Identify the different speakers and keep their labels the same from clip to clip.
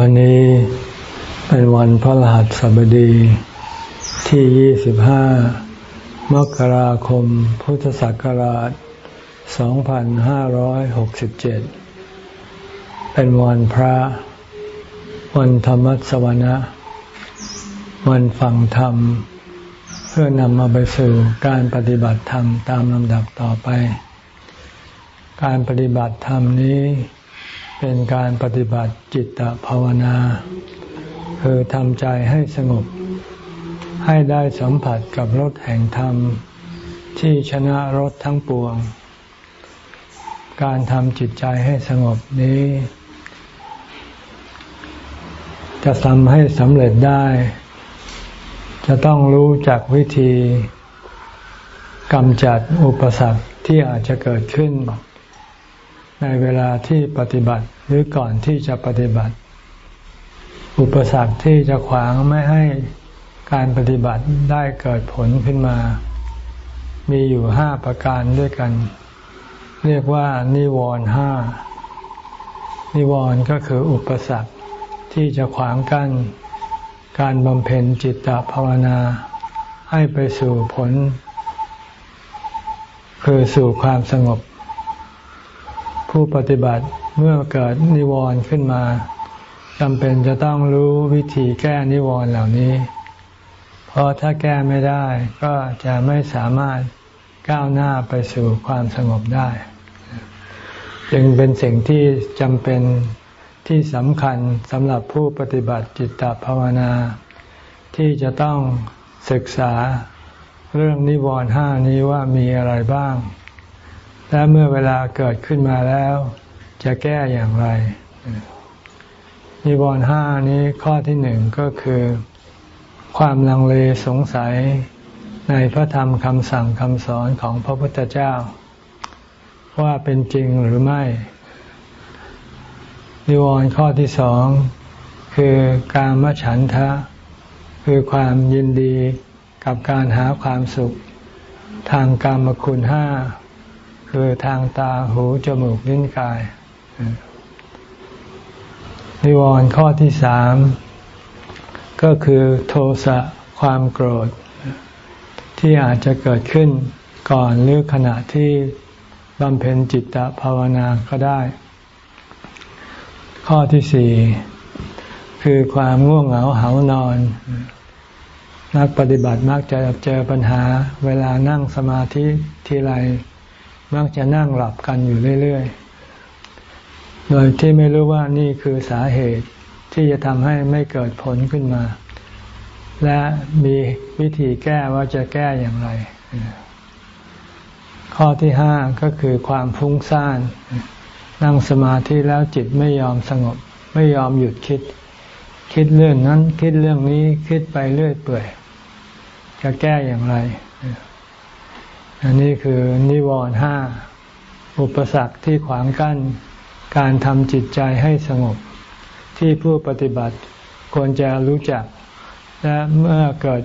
Speaker 1: วันนี้เป็นวันพระรหัสบดีที่ 25 มกราคม พุทธศักราช 2567 เป็นวันพระ วันธรรมสวนะ วันฟังธรรม เพื่อนำมาไปสู่การปฏิบัติธรรมตามลำดับต่อไป การปฏิบัติธรรมนี้ เป็นการปฏิบัติจิตตภาวนา คือทำใจให้สงบ ให้ได้สัมผัสกับรสแห่งธรรม ที่ชนะรสทั้งปวง การทำจิตใจให้สงบนี้ จะทำให้สำเร็จได้ จะต้องรู้จักวิธีกำจัดอุปสรรคที่อาจจะเกิดขึ้น ในเวลาที่ปฏิบัติหรือก่อนที่จะปฏิบัติ อุปสรรคที่จะขวางไม่ให้การปฏิบัติได้เกิดผลขึ้นมา มีอยู่ห้าประการด้วยกัน เรียกว่า นิวรณ์ห้านิวรณ์ก็คืออุปสรรคที่จะขวางกั้นการบำเพ็ญจิตตภาวนา ให้ไปสู่ผล คือสู่ความสงบ ผู้ปฏิบัติเมื่อเกิดนิวรณ์ขึ้นมาจำเป็นจะต้องรู้วิธีแก้นิวรณ์เหล่านี้ เพราะถ้าแก้ไม่ได้ก็จะไม่สามารถก้าวหน้าไปสู่ความสงบได้ จึงเป็นสิ่งที่จำเป็นที่สำคัญสำหรับผู้ปฏิบัติจิตตภาวนา ที่จะต้องศึกษาเรื่องนิวรณ์ห้านี้ว่ามีอะไรบ้าง และเมื่อเวลาเกิดขึ้นมาแล้ว จะแก้อย่างไร นิวรณ์ห้านี้ข้อที่หนึ่งก็คือ ความลังเลสงสัยในพระธรรมคำสั่งคำสอนของพระพุทธเจ้า ว่าเป็นจริงหรือไม่ นิวรณ์ข้อที่สอง คือการมฉันทะ คือความยินดีกับการหาความสุข ทางกรรมคุณห้า คือทางตาหูจมูกลิ้นกาย นิวรณ์ข้อที่สามก็คือโทสะความโกรธ ที่อาจจะเกิดขึ้นก่อนหรือขณะที่บำเพ็ญจิตตภาวนาก็ได้ ข้อที่สี่คือความง่วงเหงาเหานอน นักปฏิบัติมักจะเจอปัญหาเวลานั่งสมาธิทีไร มักจะนั่งหลับกันอยู่เรื่อยๆ โดยที่ไม่รู้ว่านี่คือสาเหตุที่จะทำให้ไม่เกิดผลขึ้นมา และมีวิธีแก้ว่าจะแก้อย่างไร ข้อที่ห้าก็คือความฟุ้งซ่าน นั่งสมาธิแล้วจิตไม่ยอมสงบ ไม่ยอมหยุดคิด คิดเรื่องนั้นคิดเรื่องนี้คิดไปเรื่อยเปื่อย จะแก้อย่างไร อันนี้คือนิวรณ์ห้าอุปสรรคที่ขวางกั้น การทำจิตใจให้สงบ ที่ผู้ปฏิบัติควรจะรู้จัก และเมื่อเกิด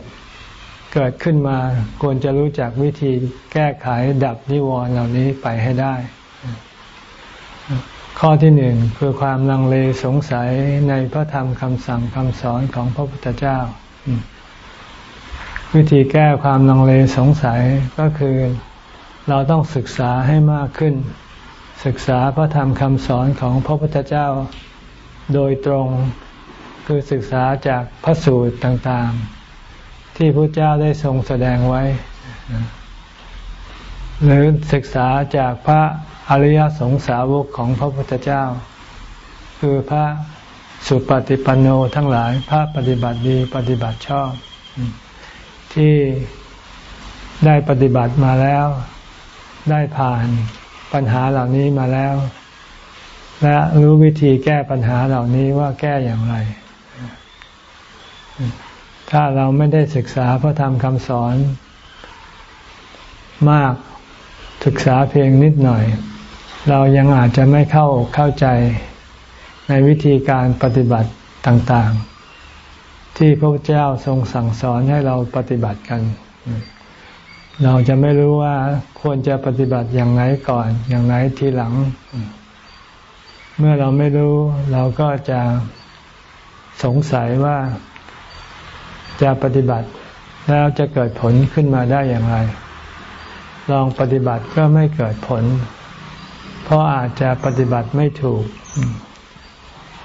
Speaker 1: เกิดขึ้นมาควรจะรู้จักวิธีแก้ไขดับนิวรณ์เหล่านี้ไปให้ได้ ข้อที่หนึ่งคือความลังเลสงสัยในพระธรรมคำสั่งคำสอนของพระพุทธเจ้า วิธีแก้ความลังเลสงสัยก็คือเราต้องศึกษาให้มากขึ้น ศึกษาพระธรรมคำสอนของพระพุทธเจ้าโดยตรง คือศึกษาจากพระสูตรต่างๆ ที่พระเจ้าได้ทรงแสดงไว้ หรือศึกษาจากพระอริยสงสาวกของพระพุทธเจ้า คือพระสุปฏิปันโนทั้งหลายพระปฏิบัติดีปฏิบัติชอบ ที่ได้ปฏิบัติมาแล้ว ได้ผ่านปัญหาเหล่านี้มาแล้ว และรู้วิธีแก้ปัญหาเหล่านี้ว่าแก้อย่างไร ถ้าเราไม่ได้ศึกษาพระธรรมคำสอน มากศึกษาเพียงนิดหน่อย เรายังอาจจะไม่เข้าเข้าใจในวิธีการปฏิบัติต่างๆ ที่พระพุทธเจ้าทรงสั่งสอนให้เราปฏิบัติกัน เราจะไม่รู้ว่าควรจะปฏิบัติอย่างไรก่อน อย่างไรทีหลัง เมื่อเราไม่รู้เราก็จะสงสัยว่าจะปฏิบัติแล้วจะเกิดผลขึ้นมาได้อย่างไร ลองปฏิบัติก็ไม่เกิดผล เพราะอาจจะปฏิบัติไม่ถูก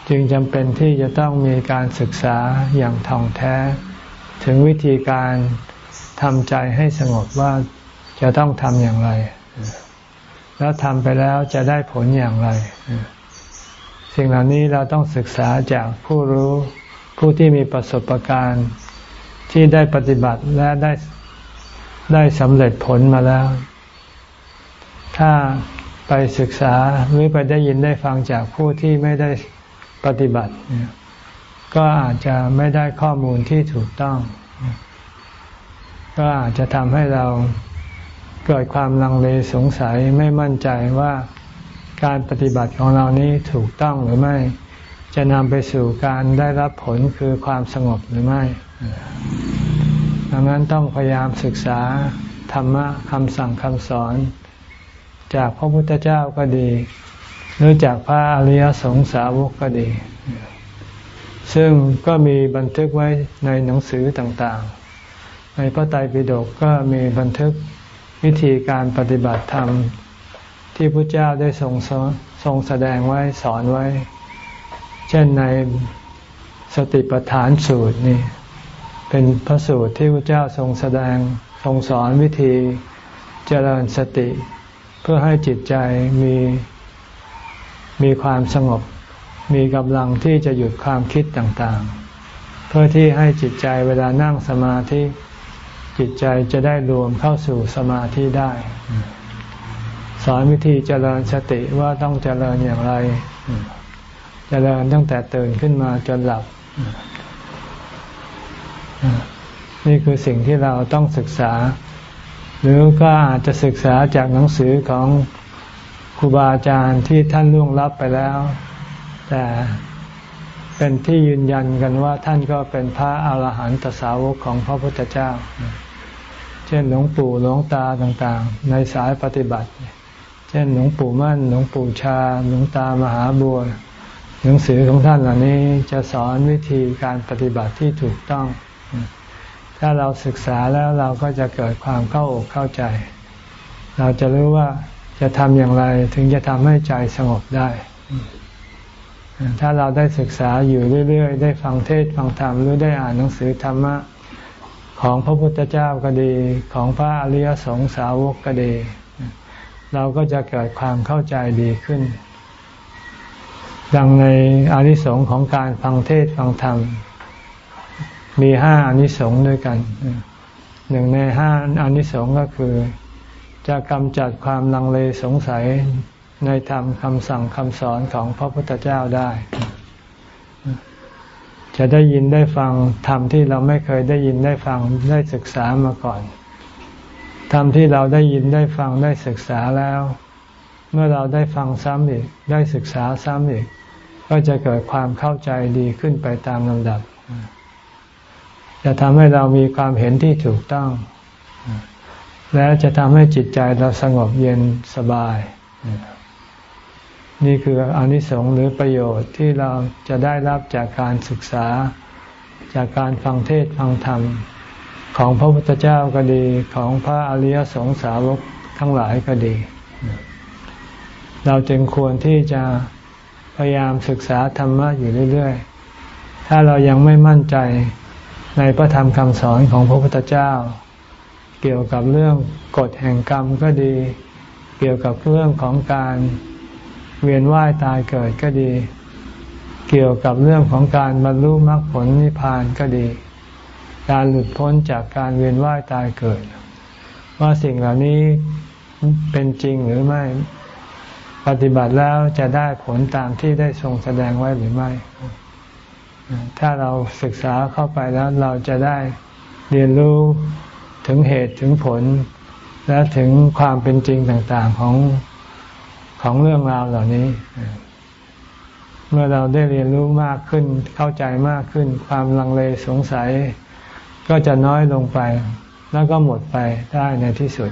Speaker 1: จึงจำเป็นที่จะต้องมีการศึกษาอย่างท่องแท้ ถึงวิธีการทำใจให้สงบว่าจะต้องทำอย่างไร แล้วทำไปแล้วจะได้ผลอย่างไร สิ่งเหล่านี้เราต้องศึกษาจากผู้รู้ผู้ที่มีประสบการณ์ที่ได้ปฏิบัติและได้ได้สำเร็จผลมาแล้ว ถ้าไปศึกษาหรือไปได้ยินได้ฟังจากผู้ที่ไม่ได้ ปฏิบัติ ก็อาจจะไม่ได้ข้อมูลที่ถูกต้อง ก็อาจจะทำให้เราเกิดความลังเลสงสัยไม่มั่นใจว่าการปฏิบัติของเรานี้ถูกต้องหรือไม่ จะนำไปสู่การได้รับผลคือความสงบหรือไม่ ดังนั้นต้องพยายามศึกษาธรรมะคำสั่งคำสอน จากพระพุทธเจ้าก็ดี หรือจากพระอริยสงสาวกก็ดี ซึ่งก็มีบันทึกไว้ในหนังสือต่างๆ ในพระไตรปิฎกก็มีบันทึกวิธีการปฏิบัติธรรม ที่พระเจ้าได้ทรงทรงแสดงไว้สอนไว้ เช่นในสติปัฏฐานสูตรนี่เป็นพระสูตรที่พระเจ้าทรงแสดงทรงสอนวิธีเจริญสติ เพื่อให้จิตใจมี มีความสงบ มีกำลังที่จะหยุดความคิดต่างๆ เพื่อที่ให้จิตใจเวลานั่งสมาธิ จิตใจจะได้รวมเข้าสู่สมาธิได้ สอนวิธีเจริญสติว่าต้องเจริญอย่างไร เจริญตั้งแต่ตื่นขึ้นมาจนหลับ นี่คือสิ่งที่เราต้องศึกษา หรือก็อาจจะศึกษาจากหนังสือของ ครูบาอาจารย์ที่ท่านล่วงลับไปแล้ว แต่เป็นที่ยืนยันกันว่าท่านก็เป็นพระอาหารหันตสาวกของพระพุทธเจ้า เช่นหลวงปู่หลวงตาต่างๆ ในสายปฏิบัติ เช่นหลวงปู่มั่นหลวงปู่ชาหลวงตามหาบัวหนังสือของท่านเหล่านี้จะสอนวิธีการปฏิบัติที่ถูกต้อง ถ้าเราศึกษาแล้วเราก็จะเกิดความเข้าอกเข้าใจ เราจะรู้ว่า จะทำอย่างไรถึงจะทำให้ใจสงบได้ ถ้าเราได้ศึกษาอยู่เรื่อยๆ ได้ฟังเทศฟังธรรมหรือได้อ่านหนังสือธรรมะของพระพุทธเจ้าก็ดีของพระอริยสงสาวกก็ดี เราก็จะเกิดความเข้าใจดีขึ้น ดังในอานิสงส์ของการฟังเทศฟังธรรม มีห้าอนิสงส์ด้วยกันหนึ่งในห้าอนิสงส์ก็คือ จะกำจัดความลังเลสงสัยในธรรมคำสั่งคำสอนของพระพุทธเจ้าได้ จะได้ยินได้ฟังธรรมที่เราไม่เคยได้ยินได้ฟังได้ศึกษามาก่อนธรรมที่เราได้ยินได้ฟังได้ศึกษาแล้ว เมื่อเราได้ฟังซ้ำอีก ได้ศึกษาซ้ำอีก ก็จะเกิดความเข้าใจดีขึ้นไปตามลำดับ จะทำให้เรามีความเห็นที่ถูกต้อง และจะทำให้จิตใจเราสงบเย็นสบาย นี่คืออนิสงส์หรือประโยชน์ที่เราจะได้รับจากการศึกษา จากการฟังเทศฟังธรรม ของพระพุทธเจ้าก็ดีของพระอริยสงสาวกทั้งหลายก็ดี เราจึงควรที่จะพยายามศึกษาธรรมะอยู่เรื่อย ๆ ถ้าเรายังไม่มั่นใจในพระธรรมคำสอนของพระพุทธเจ้า เกี่ยวกับเรื่องกฎแห่งกรรมก็ดี เกี่ยวกับเรื่องของการเวียนว่ายตายเกิดก็ดี เกี่ยวกับเรื่องของการบรรลุมรรคผลนิพพานก็ดี การหลุดพ้นจากการเวียนว่ายตายเกิด ว่าสิ่งเหล่านี้เป็นจริงหรือไม่ปฏิบัติแล้วจะได้ผลตามที่ได้ทรงแสดงไว้หรือไม่ ถ้าเราศึกษาเข้าไปแล้วเราจะได้เรียนรู้ ถึงเหตุถึงผล และถึงความเป็นจริงต่างๆของของเรื่องราวเหล่านี้ เมื่อเราได้เรียนรู้มากขึ้นเข้าใจมากขึ้น ความลังเลสงสัย ก็จะน้อยลงไป แล้วก็หมดไปได้ในที่สุด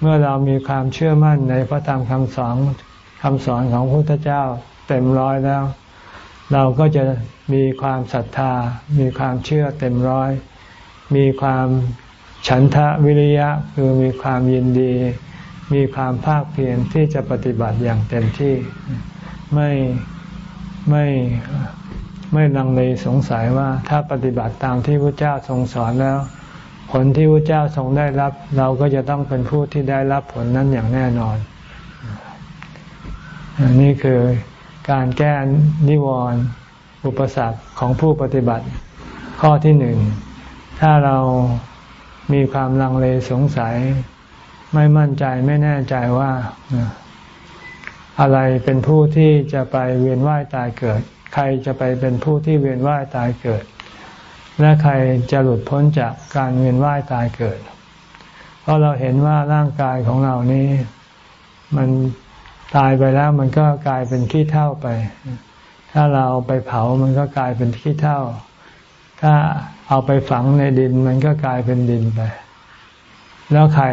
Speaker 1: เมื่อเรามีความเชื่อมั่นในพระธรรมคำสอนคำสอนของพระพุทธเจ้าเต็มร้อยแล้ว เราก็จะมีความศรัทธา มีความเชื่อเต็มร้อย มีความ ฉันทะวิริยะคือมีความยินดี มีความภาคเพียรที่จะปฏิบัติอย่างเต็มที่ ไม่ไม่ไม่ลังเลสงสัยว่าถ้าปฏิบัติตามที่พระเจ้าทรงสอนแล้ว ผลที่พระเจ้าทรงได้รับ เราก็จะต้องเป็นผู้ที่ได้รับผลนั้นอย่างแน่นอนอันนี้คือการแก้นิวรณ์อุปสรรคของผู้ปฏิบัติข้อที่หนึ่ง ถ้าเรา มีความลังเลสงสัย ไม่มั่นใจไม่แน่ใจว่าอะไรเป็นผู้ที่จะไปเวียนว่ายตายเกิด ใครจะไปเป็นผู้ที่เวียนว่ายตายเกิด และใครจะหลุดพ้นจากการเวียนว่ายตายเกิด เพราะเราเห็นว่าร่างกายของเรานี้ มันตายไปแล้วมันก็กลายเป็นขี้เท่าไป ถ้าเราไปเผามันก็กลายเป็นขี้เท่า ถ้า เอาไปฝังในดินมันก็กลายเป็นดินไป แล้วใคร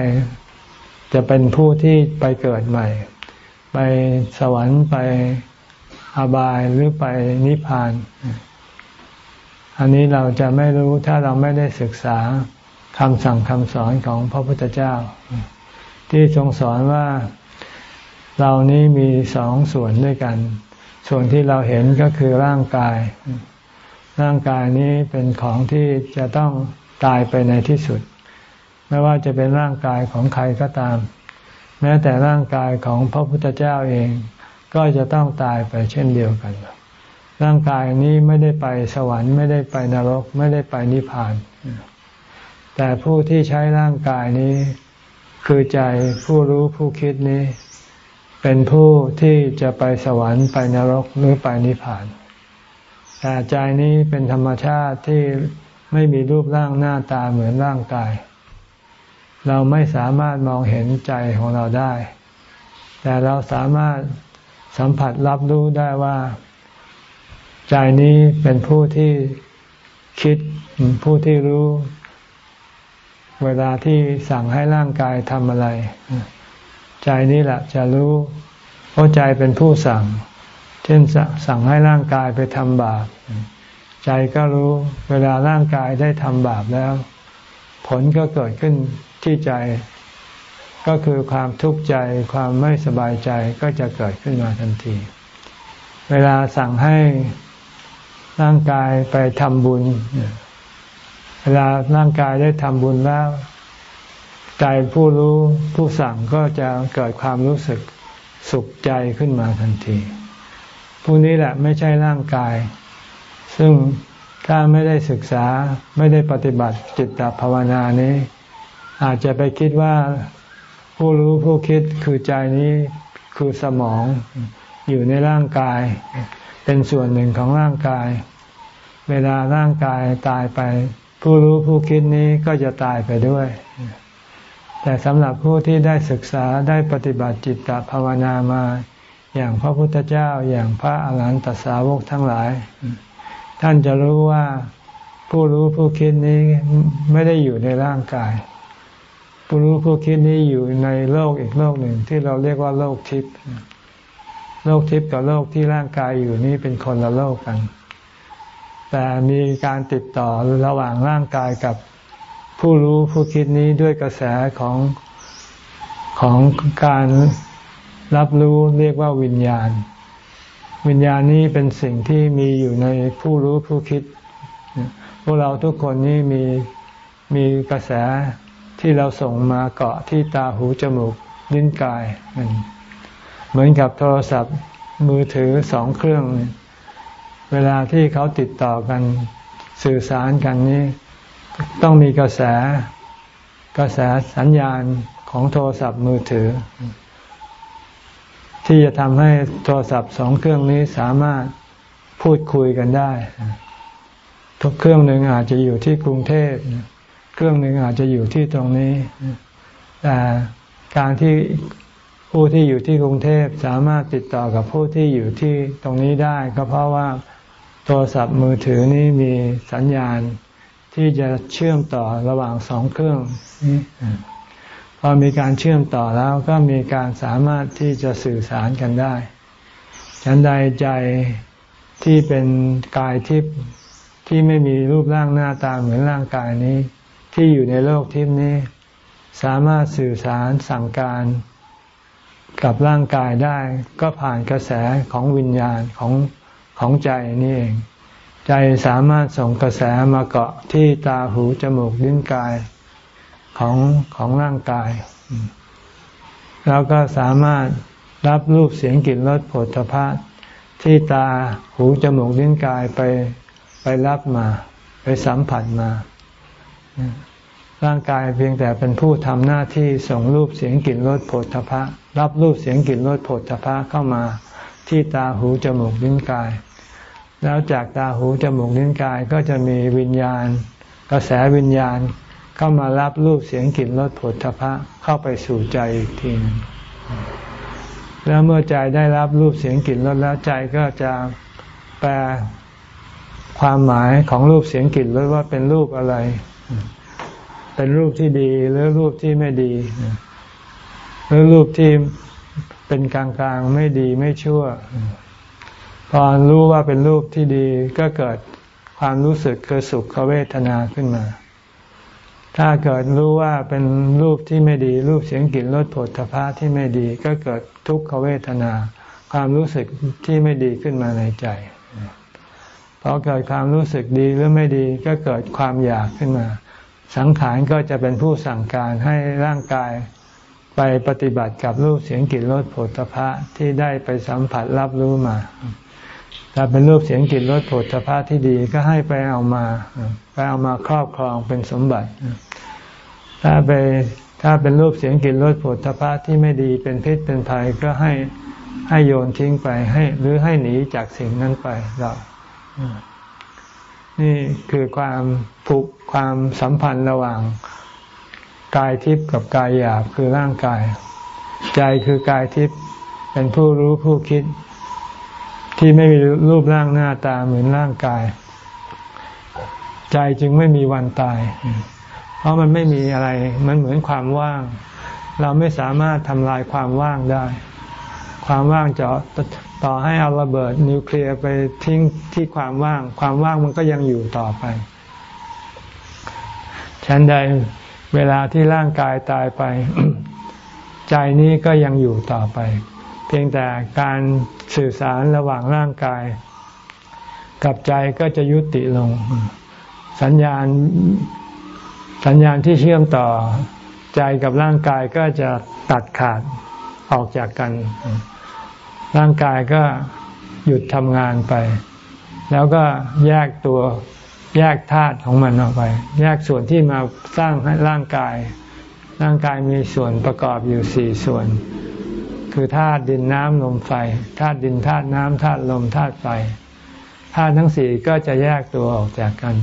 Speaker 1: จะเป็นผู้ที่ไปเกิดใหม่ ไปสวรรค์ไปอบายหรือไปนิพพาน อันนี้เราจะไม่รู้ถ้าเราไม่ได้ศึกษาคำสั่งคำสอนของพระพุทธเจ้า ที่ทรงสอนว่าเรานี้มีสองส่วนด้วยกัน ส่วนที่เราเห็นก็คือร่างกาย ร่างกายนี้เป็นของที่จะต้องตายไปในที่สุด ไม่ว่าจะเป็นร่างกายของใครก็ตาม แม้แต่ร่างกายของพระพุทธเจ้าเอง ก็จะต้องตายไปเช่นเดียวกัน ร่างกายนี้ไม่ได้ไปสวรรค์ ไม่ได้ไปนรก ไม่ได้ไปนิพพาน แต่ผู้ที่ใช้ร่างกายนี้ คือใจผู้รู้ผู้คิดนี้ เป็นผู้ที่จะไปสวรรค์ไปนรกหรือไปนิพพาน แต่ใจนี้เป็นธรรมชาติที่ไม่มีรูปร่างหน้าตาเหมือนร่างกาย เราไม่สามารถมองเห็นใจของเราได้ แต่เราสามารถสัมผัสรับรู้ได้ว่า ใจนี้เป็นผู้ที่คิดผู้ที่รู้ เวลาที่สั่งให้ร่างกายทำอะไร ใจนี้แหละจะรู้เพราะใจเป็นผู้สั่ง เช่นสั่งให้ร่างกายไปทำบาป ใจก็รู้เวลาร่างกายได้ทำบาปแล้ว ผลก็เกิดขึ้นที่ใจ ก็คือความทุกข์ใจความไม่สบายใจก็จะเกิดขึ้นมาทันที เวลาสั่งให้ร่างกายไปทำบุญ เวลาร่างกายได้ทำบุญแล้ว ใจผู้รู้ผู้สั่งก็จะเกิดความรู้สึกสุขใจขึ้นมาทันที ผู้นี้แหละไม่ใช่ร่างกาย ซึ่งถ้าไม่ได้ศึกษาไม่ได้ปฏิบัติจิตตภาวนานี้ อาจจะไปคิดว่าผู้รู้ผู้คิดคือใจนี้คือสมองอยู่ในร่างกาย เป็นส่วนหนึ่งของร่างกาย เวลาร่างกายตายไป ผู้รู้ผู้คิดนี้ก็จะตายไปด้วย แต่สำหรับผู้ที่ได้ศึกษาได้ปฏิบัติจิตตภาวนามา อย่างพระพุทธเจ้าอย่างพระอาหารหันตสาวกทั้งหลาย ท่านจะรู้ว่าผู้รู้ผู้คิดนี้ไม่ได้อยู่ในร่างกาย ผู้รู้ผู้คิดนี้อยู่ในโลกอีกโลกหนึ่งที่เราเรียกว่าโลกทิพย์โลกทิพย์กับโลกที่ร่างกายอยู่นี้เป็นคนละโลกกัน แต่มีการติดต่อระหว่างร่างกายกับผู้รู้ผู้คิดนี้ด้วยกระแสของของการ รับรู้เรียกว่าวิญญาณ วิญญาณนี้เป็นสิ่งที่มีอยู่ในผู้รู้ผู้คิด พวกเราทุกคนนี้มีมีกระแสที่เราส่งมาเกาะที่ตาหูจมูกลิ้นกาย เหมือนกับโทรศัพท์มือถือสองเครื่อง เวลาที่เขาติดต่อกันสื่อสารกันนี้ ต้องมีกระแสกระแสสัญญาณของโทรศัพท์มือถือ ที่จะทำให้โทรศัพท์สองเครื่องนี้สามารถพูดคุยกันได้ ทุกเครื่องหนึ่งอาจจะอยู่ที่กรุงเทพเครื่องหนึ่งอาจจะอยู่ที่ตรงนี้ แต่การที่ผู้ที่อยู่ที่กรุงเทพสามารถติดต่อกับผู้ที่อยู่ที่ตรงนี้ได้ ก็เพราะว่าโทรศัพท์มือถือนี้มีสัญญาณที่จะเชื่อมต่อระหว่างสองเครื่องพ อมีการเชื่อมต่อแล้วก็มีการสามารถที่จะสื่อสารกันได้ฉันใดใจที่เป็นกายทิพย์ที่ไม่มีรูปร่างหน้าตาเหมือนร่างกายนี้ ที่อยู่ในโลกทิพย์นี้ สามารถสื่อสารสั่งการกับร่างกายได้ ก็ผ่านกระแสของวิญญาณของของใจนี่เอง ใจสามารถส่งกระแสมาเกาะที่ตาหูจมูกลิ้นกาย ของของร่างกาย แล้วก็สามารถรับรูปเสียงกลิ่นรสผลพะที่ตาหูจมูกลิ้นกายไปไปรับมา ไปสัมผัสมา ร่างกายเพียงแต่เป็นผู้ทำหน้าที่ส่งรูปเสียงกลิ่นรสผลพะรับรูปเสียงกลิ่นรสผลพะเข้ามาที่ตาหูจมูกลิ้นกาย แล้วจากตาหูจมูกลิ้นกายก็จะมีวิญญาณ กระแสวิญญาณ เข้ามารับรูปเสียงกลิ่นรสผลทพะเข้าไปสู่ใจอีกทีนึงแล้วเมื่อใจได้รับรูปเสียงกลิ่นรสแล้วใจก็จะแปลความหมายของรูปเสียงกลิ่นรสว่าเป็นรูปอะไร เป็นรูปที่ดีหรือรูปที่ไม่ดี หรือรูปที่เป็นกลางๆไม่ดีไม่ชั่ว พอรู้ว่าเป็นรูปที่ดีก็เกิดความรู้สึกคือสุขเวทนาขึ้นมา ถ้าเกิดรู้ว่าเป็นรูปที่ไม่ดี รูปเสียงกลิ่นรสผลพะที่ไม่ดี ก็เกิดทุกขเวทนา ความรู้สึกที่ไม่ดีขึ้นมาในใจพอเกิดความรู้สึกดีหรือไม่ดีก็เกิดความอยากขึ้นมา สังขารก็จะเป็นผู้สั่งการให้ร่างกายไปปฏิบัติกับรูปเสียงกลิ่นรสผลพะที่ได้ไปสัมผัสรับรู้มา ถ้าเป็นรูปเสียงกลิ่นรสผลพะที่ดีก็ให้ไปเอามา ไปเอามาครอบครองเป็นสมบัติ ถ้าไปถ้าเป็นรูปเสียงกลิ่นรสผลพะที่ไม่ดีเป็นพิษเป็นภัยก็ให้ให้โยนทิ้งไปให้หรือให้หนีจากสิ่งนั้นไปเรานี่คือความผูกความสัมพันธ์ระหว่างกายทิพย์กับกายหยาบคือร่างกาย ใจคือกายทิพย์เป็นผู้รู้ผู้คิด ที่ไม่มีรูปร่างหน้าตาเหมือนร่างกาย ใจจึงไม่มีวันตาย เพราะมันไม่มีอะไร มันเหมือนความว่าง เราไม่สามารถทำลายความว่างได้ ความว่างจะต่อให้เอาระเบิดนิวเคลียร์ไปทิ้งที่ความว่าง ความว่างมันก็ยังอยู่ต่อไปฉันใดเวลาที่ร่างกายตายไป ใจนี้ก็ยังอยู่ต่อไป เพียงแต่การสื่อสารระหว่างร่างกาย กับใจก็จะยุติลง สัญญาณสัญญาณที่เชื่อมต่อใจกับร่างกายก็จะตัดขาดออกจากกัน ร่างกายก็หยุดทำงานไป แล้วก็แยกตัวแยกธาตุของมันออกไป แยกส่วนที่มาสร้างให้ร่างกาย ร่างกายมีส่วนประกอบอยู่สี่ส่วน คือธาตุดินน้ำลมไฟธาตุดินธาตุน้ำธาตุลมธาตุไฟธาตุทั้งสี่ก็จะแยกตัวออกจากกัน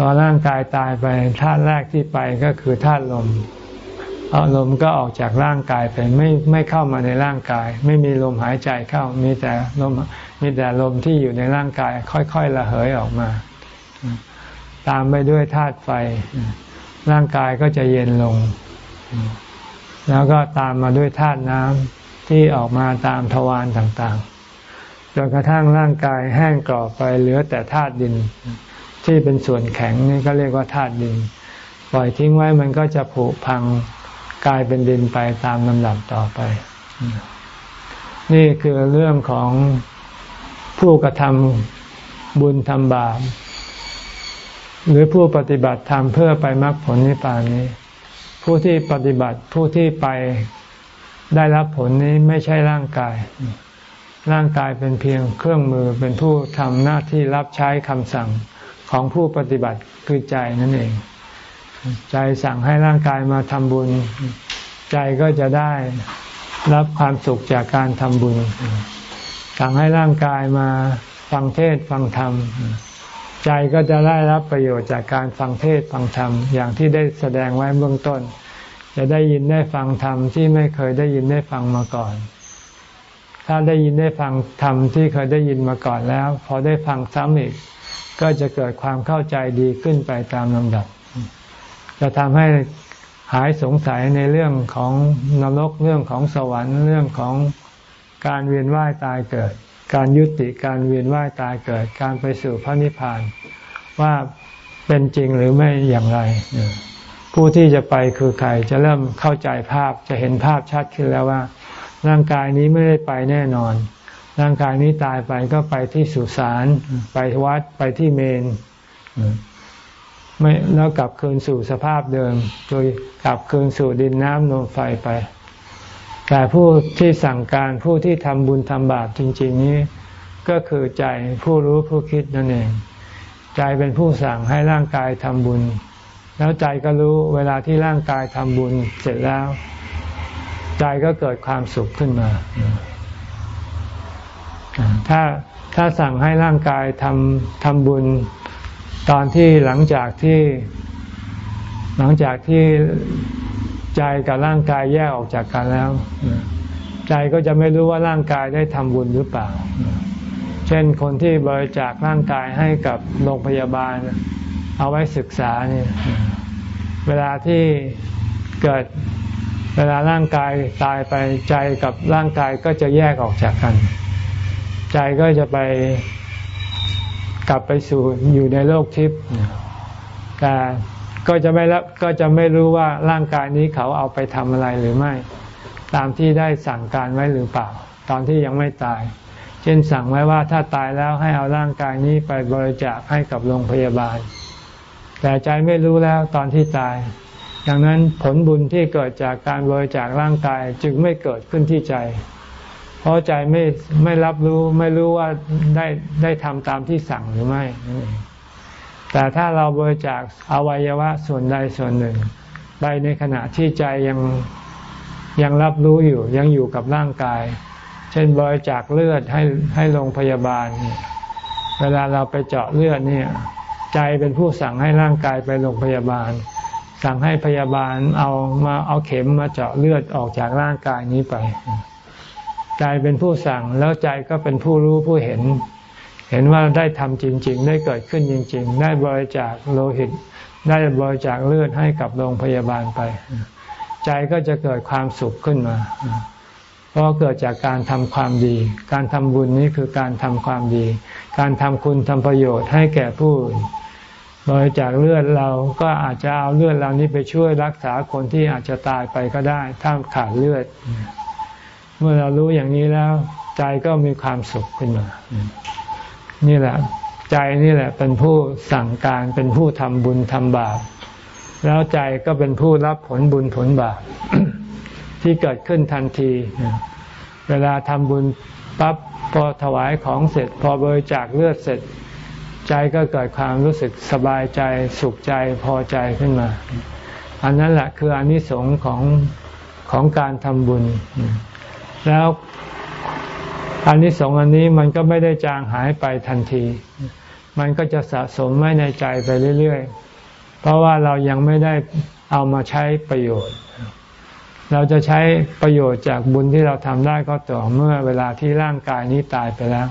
Speaker 1: พอร่างกายตายไปธาตุแรกที่ไปก็คือธาตุลมเอาลมก็ออกจากร่างกายไปไม่ไม่เข้ามาในร่างกาย ไม่มีลมหายใจเข้ามีแต่ลมมีแต่ลมที่อยู่ในร่างกาย ค่อยๆระเหยออกมา ตามไปด้วยธาตุไฟ ร่างกายก็จะเย็นลง แล้วก็ตามมาด้วยธาตุน้ำที่ออกมาตามทวารต่างๆจนกระทั่งร่างกายแห้งกรอบไปเหลือแต่ธาตุดิน ที่เป็นส่วนแข็งนี่ก็เรียกว่าธาตุดิน ปล่อยทิ้งไว้มันก็จะผุพังกลายเป็นดินไปตามลำดับต่อไป นี่คือเรื่องของผู้กระทำบุญทำบาปหรือผู้ปฏิบัติธรรมเพื่อไปมรรคผลนิพพานนี้ ผู้ที่ปฏิบัติผู้ที่ไปได้รับผลนี้ไม่ใช่ร่างกาย ร่างกายเป็นเพียงเครื่องมือเป็นผู้ทำหน้าที่รับใช้คำสั่ง ของผู้ปฏิบัติคือใจนั่นเอง ใจสั่งให้ร่างกายมาทำบุญ ใจก็จะได้รับความสุขจากการทำบุญ สั่งให้ร่างกายมาฟังเทศฟังธรรม ใจก็จะได้รับประโยชน์จากการฟังเทศฟังธรรม อย่างที่ได้แสดงไว้เบื้องต้น จะได้ยินได้ฟังธรรมที่ไม่เคยได้ยินได้ฟังมาก่อน ถ้าได้ยินได้ฟังธรรมที่เคยได้ยินมาก่อนแล้ว พอได้ฟังซ้ำอีก ก็จะเกิดความเข้าใจดีขึ้นไปตามลำดับ จะทำให้หายสงสัยในเรื่องของนรกเรื่องของสวรรค์เรื่องของการเวียนว่ายตายเกิด การยุติการเวียนว่ายตายเกิด การไปสู่พระนิพพาน ว่าเป็นจริงหรือไม่อย่างไร ผู้ที่จะไปคือใครจะเริ่มเข้าใจภาพจะเห็นภาพชัดขึ้นแล้วว่า ร่างกายนี้ไม่ได้ไปแน่นอน ร่างกายนี้ตายไปก็ไปที่สุสานไปวัดไปที่เมนไม่แล้วกลับคืนสู่สภาพเดิม โดยกลับคืนสู่ดินน้ำลมไฟไป แต่ผู้ที่สั่งการผู้ที่ทำบุญทำบาปจริง ๆ นี้ ก็คือใจผู้รู้ผู้คิดนั่นเอง ใจเป็นผู้สั่งให้ร่างกายทำบุญ แล้วใจก็รู้เวลาที่ร่างกายทำบุญเสร็จแล้ว ใจก็เกิดความสุขขึ้นมา ถ้าถ้าสั่งให้ร่างกายทำทำบุญตอนที่หลังจากที่หลังจากที่ใจกับร่างกายแยกออกจากกันแล้ว ใจก็จะไม่รู้ว่าร่างกายได้ทำบุญหรือเปล่า เช่นคนที่บริจาคร่างกายให้กับโรงพยาบาล เอาไว้ศึกษาเนี่ยเวลาที่เกิดเวลาร่างกายตายไปใจกับร่างกายก็จะแยกออกจากกัน ใจก็จะไปกลับไปสู่อยู่ในโลกทิพย์แต่ก็จะไม่รับก็จะไม่รู้ว่าร่างกายนี้เขาเอาไปทำอะไรหรือไม่ ตามที่ได้สั่งการไว้หรือเปล่า ตอนที่ยังไม่ตาย เช่นสั่งไว้ว่าถ้าตายแล้วให้เอาร่างกายนี้ไปบริจาคให้กับโรงพยาบาล แต่ใจไม่รู้แล้วตอนที่ตาย ดังนั้นผลบุญที่เกิดจากการบริจาคร่างกายจึงไม่เกิดขึ้นที่ใจ เพราะใจไม่ไม่รับรู้ไม่รู้ว่าได้ได้ทำตามที่สั่งหรือไม่แต่ถ้าเราบริจาคอวัยวะส่วนใดส่วนหนึ่ง ไปในขณะที่ใจยังยังรับรู้อยู่ยังอยู่กับร่างกาย เช่นบริจาคเลือดให้ให้โรงพยาบาล เวลาเราไปเจาะเลือดเนี่ย ใจเป็นผู้สั่งให้ร่างกายไปโรงพยาบาล สั่งให้พยาบาลเอามาเอาเข็มมาเจาะเลือดออกจากร่างกายนี้ไป ใจเป็นผู้สั่งแล้วใจก็เป็นผู้รู้ผู้เห็น เห็นว่าได้ทำจริง ๆ ได้เกิดขึ้นจริง ๆ ได้บริจาคโลหิต ได้บริจาคเลือดให้กับโรงพยาบาลไป ใจก็จะเกิดความสุขขึ้นมา เพราะเกิดจากการทำความดี การทำบุญนี้คือการทำความดี การทำคุณทำประโยชน์ให้แก่ผู้บริจาคเลือดเราก็อาจจะเอาเลือดเรานี้ไปช่วยรักษาคนที่อาจจะตายไปก็ได้ ถ้าขาดเลือด เมื่อเรารู้อย่างนี้แล้ว ใจก็มีความสุขขึ้นมา นี่แหละ ใจนี่แหละเป็นผู้สั่งการเป็นผู้ทำบุญทำบาปแล้วใจก็เป็นผู้รับผลบุญผลบาปที่เกิดขึ้นทันที เวลาทำบุญปั๊บพอถวายของเสร็จ พอบริจาคเลือดเสร็จ ใจก็เกิดความรู้สึกสบายใจสุขใจพอใจขึ้นมา อันนั้นแหละคืออนิสงส์ของของการทำบุญ แล้วอันนี้สองอันนี้มันก็ไม่ได้จางหายไปทันที มันก็จะสะสมไว้ในใจไปเรื่อยๆ เพราะว่าเรายังไม่ได้เอามาใช้ประโยชน์ เราจะใช้ประโยชน์จากบุญที่เราทำได้ก็ต่อเมื่อเวลาที่ร่างกายนี้ตายไปแล้ว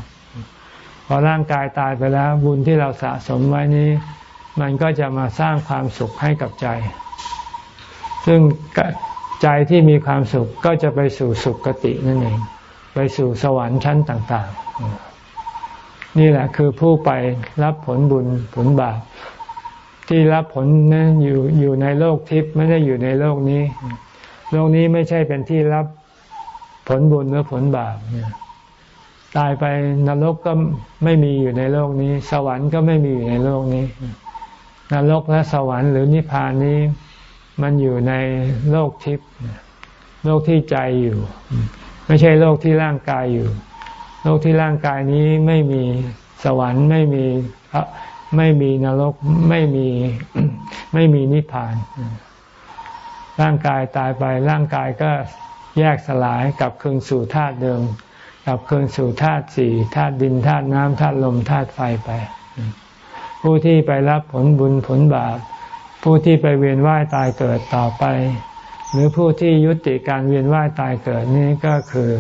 Speaker 1: พอร่างกายตายไปแล้ว บุญที่เราสะสมไว้นี้ มันก็จะมาสร้างความสุขให้กับใจ ซึ่ง ใจที่มีความสุขก็จะไปสู่สุขตินั่นเอง ไปสู่สวรรค์ชั้นต่าง ๆ นี่แหละคือผู้ไปรับผลบุญผลบาปที่รับผลนั้นอยู่อยู่ในโลกทิพย์ไม่ได้อยู่ในโลกนี้ โลกนี้ไม่ใช่เป็นที่รับผลบุญหรือผลบาปตายไปนรกก็ไม่มีอยู่ในโลกนี้ สวรรค์ก็ไม่มีอยู่ในโลกนี้นรกและสวรรค์หรือนิพพานนี้ มันอยู่ในโลกทิพย์โลกที่ใจอยู่ ไม่ใช่โลกที่ร่างกายอยู่ โลกที่ร่างกายนี้ไม่มีสวรรค์ไม่มีไม่มีนรกไม่มีไม่มีนิพพาน ร่างกายตายไปร่างกายก็แยกสลายกับคืนสู่ธาตุเดิมกับคืนสู่ธาตุสี่ธาตุดินธาตุน้ำธาตุลมธาตุไฟไป ผู้ที่ไปรับผลบุญผลบาป ผู้ที่ไปเวียนว่ายตายเกิดต่อไป หรือผู้ที่ยุติการเวียนว่ายตายเกิดนี้ก็คือ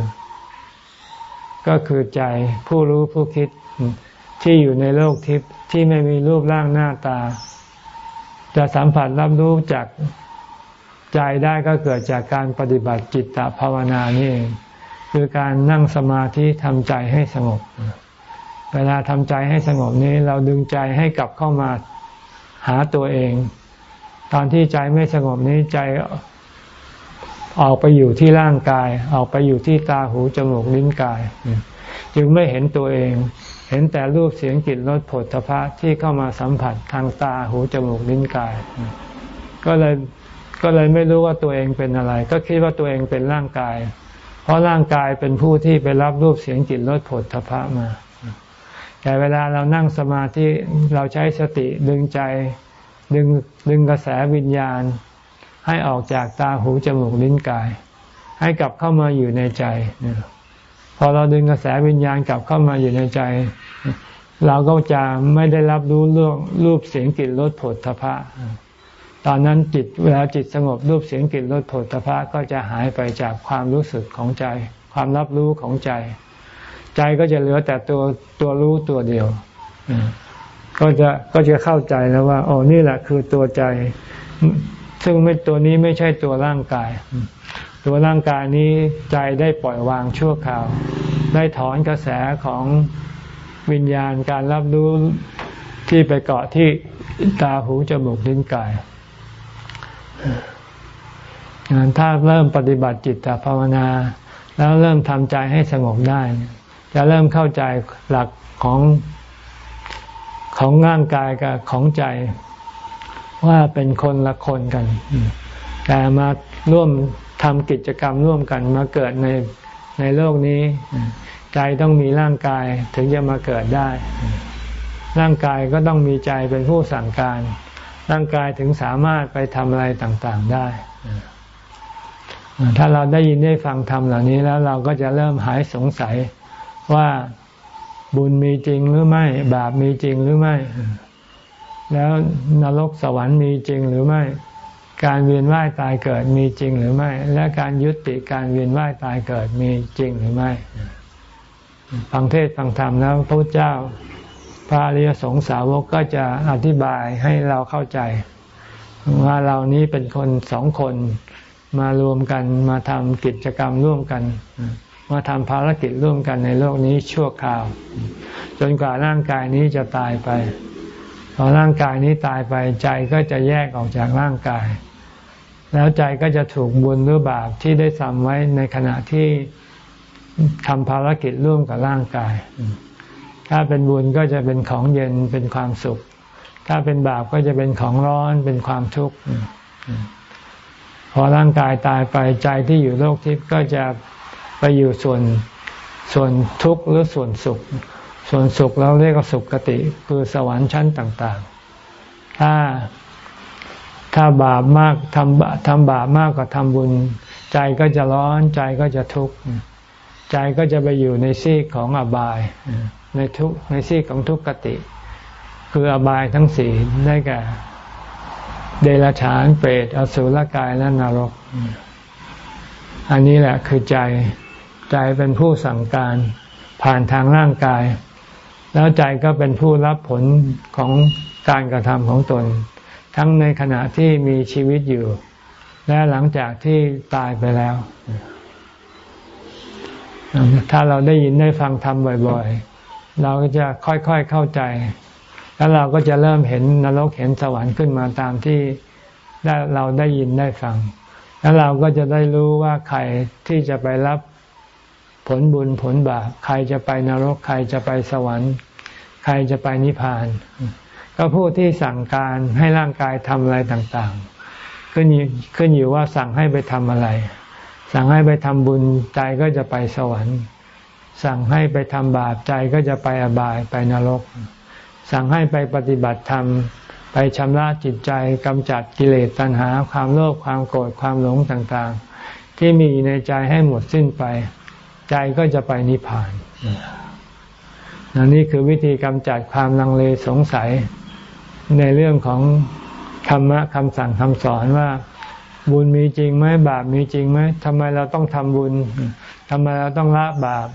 Speaker 1: ก็คือใจผู้รู้ผู้คิดที่อยู่ในโลกทิพย์ที่ไม่มีรูปร่างหน้าตา จะสัมผัสรับรู้จากใจได้ก็เกิดจากการปฏิบัติจิตตภาวนานี่คือการนั่งสมาธิทำใจให้สงบ เวลาทำใจให้สงบนี้ เราดึงใจให้กลับเข้ามาหาตัวเอง ตอนที่ใจไม่สงบนี้ใจออกไปอยู่ที่ร่างกาย ออกไปอยู่ที่ตาหูจมูกลิ้นกาย จึงไม่เห็นตัวเอง เห็นแต่รูปเสียงกลิ่นรสผลพะที่เข้ามาสัมผัสทางตาหูจมูกลิ้นกาย ก็เลยก็เลยไม่รู้ว่าตัวเองเป็นอะไร ก็คิดว่าตัวเองเป็นร่างกาย เพราะร่างกายเป็นผู้ที่ไปรับรูปเสียงกลิ่นรสผลพระมา แต่เวลาเรานั่งสมาธิเราใช้สติดึงใจ ดึงดึงกระแสวิญญาณ ให้ออกจากตาหูจมูกลิ้นกาย ให้กลับเข้ามาอยู่ในใจพอเราดึงกระแสวิญญาณกลับเข้ามาอยู่ในใจ เราก็จะไม่ได้รับรู้เรื่องรูปเสียงกลิ่นรสผลทพะตอนนั้นจิตเวลาจิตสงบรูปเสียงกลิ่นรสผลทพะก็จะหายไปจากความรู้สึกของใจ ความรับรู้ของใจ ใจก็จะเหลือแต่ตัวตัวรู้ตัวเดียว ก็จะก็จะเข้าใจแล้วว่าอ๋อนี่แหละคือตัวใจ ซึ่งไม่ตัวนี้ไม่ใช่ตัวร่างกาย ตัวร่างกายนี้ใจได้ปล่อยวางชั่วคราว ได้ถอนกระแสของวิญญาณการรับรู้ที่ไปเกาะที่ตาหูจมูกลิ้นกายถ้าเริ่มปฏิบัติจิตภาวนา แล้วเริ่มทำใจให้สงบได้ จะเริ่มเข้าใจหลักของ ของร่างกายกับของใจว่าเป็นคนละคนกัน แต่มาร่วมทำกิจกรรมร่วมกันมาเกิดในในโลกนี้ ใจต้องมีร่างกายถึงจะมาเกิดได้ ร่างกายก็ต้องมีใจเป็นผู้สั่งการ ร่างกายถึงสามารถไปทำอะไรต่างๆได้ ถ้าเราได้ยินได้ฟังธรรมเหล่านี้แล้วเราก็จะเริ่มหายสงสัยว่า บุญมีจริงหรือไม่ บาปมีจริงหรือไม่ แล้วนรกสวรรค์มีจริงหรือไม่ การเวียนว่ายตายเกิดมีจริงหรือไม่ และการยุติการเวียนว่ายตายเกิดมีจริงหรือไม่ฟังเทศฟังธรรมแล้วพระพุทธเจ้าพระอริยสงสาวกก็จะอธิบายให้เราเข้าใจ ว่าเรานี้เป็นคนสองคนมารวมกันมาทำกิจกรรมร่วมกัน มาทำภารกิจร่วมกันในโลกนี้ชั่วคราว จนกว่าร่างกายนี้จะตายไป พอร่างกายนี้ตายไปใจก็จะแยกออกจากร่างกาย แล้วใจก็จะถูกบุญหรือบาปที่ได้ทำไว้ในขณะที่ทำภารกิจร่วมกับร่างกาย ถ้าเป็นบุญก็จะเป็นของเย็นเป็นความสุข ถ้าเป็นบาปก็จะเป็นของร้อนเป็นความทุกข์พอร่างกายตายไปใจที่อยู่โลกทิพย์ก็จะ ไปอยู่ส่วนส่วนทุกข์หรือส่วนสุข ส่วนสุขเราเรียกว่าสุขติ คือสวรรค์ชั้นต่างๆ ถ้าถ้าบาปมากทำทำบาปมากกว่าทำบุญ ใจก็จะร้อนใจก็จะทุกข์ใจก็จะไปอยู่ในซีกของอบาย ในทุกในซีกของทุกขติ คืออบายทั้งสี่ได้แก่ เดรัจฉานเปรตอสุรกายและนรก อันนี้แหละคือใจ ใจเป็นผู้สั่งการผ่านทางร่างกาย แล้วใจก็เป็นผู้รับผลของการกระทำของตน ทั้งในขณะที่มีชีวิตอยู่ และหลังจากที่ตายไปแล้ว ถ้าเราได้ยินได้ฟังทำบ่อย ๆ เราก็จะค่อยๆเข้าใจ แล้วเราก็จะเริ่มเห็นนรกเห็นสวรรค์ขึ้นมาตามที่เราได้ยินได้ฟัง แล้วเราก็จะได้รู้ว่าใครที่จะไปรับ ผลบุญผลบาปใครจะไปนรกใครจะไปสวรรค์ ใครจะไปนิพพาน ก็ผู้ที่สั่งการให้ร่างกายทำอะไรต่างๆ ขึ้นขึ้นอยู่ว่าสั่งให้ไปทำอะไร สั่งให้ไปทำบุญใจก็จะไปสวรรค์ สั่งให้ไปทำบาปใจก็จะไปอบายไปนรก สั่งให้ไปปฏิบัติธรรมไปชำระจิตใจกำจัดกิเลสตัณหา ความโลภความโกรธความหลงต่างๆ ที่มีในใจให้หมดสิ้นไป ใจก็จะไปนิพพานนนี่คือวิธีกำจัดความลังเลสงสัยในเรื่องของธรรมะคำสั่งคำสอนว่า บุญมีจริงไหมบาปมีจริงไหมทำไมเราต้องทำบุญทำไมเราต้องละบาป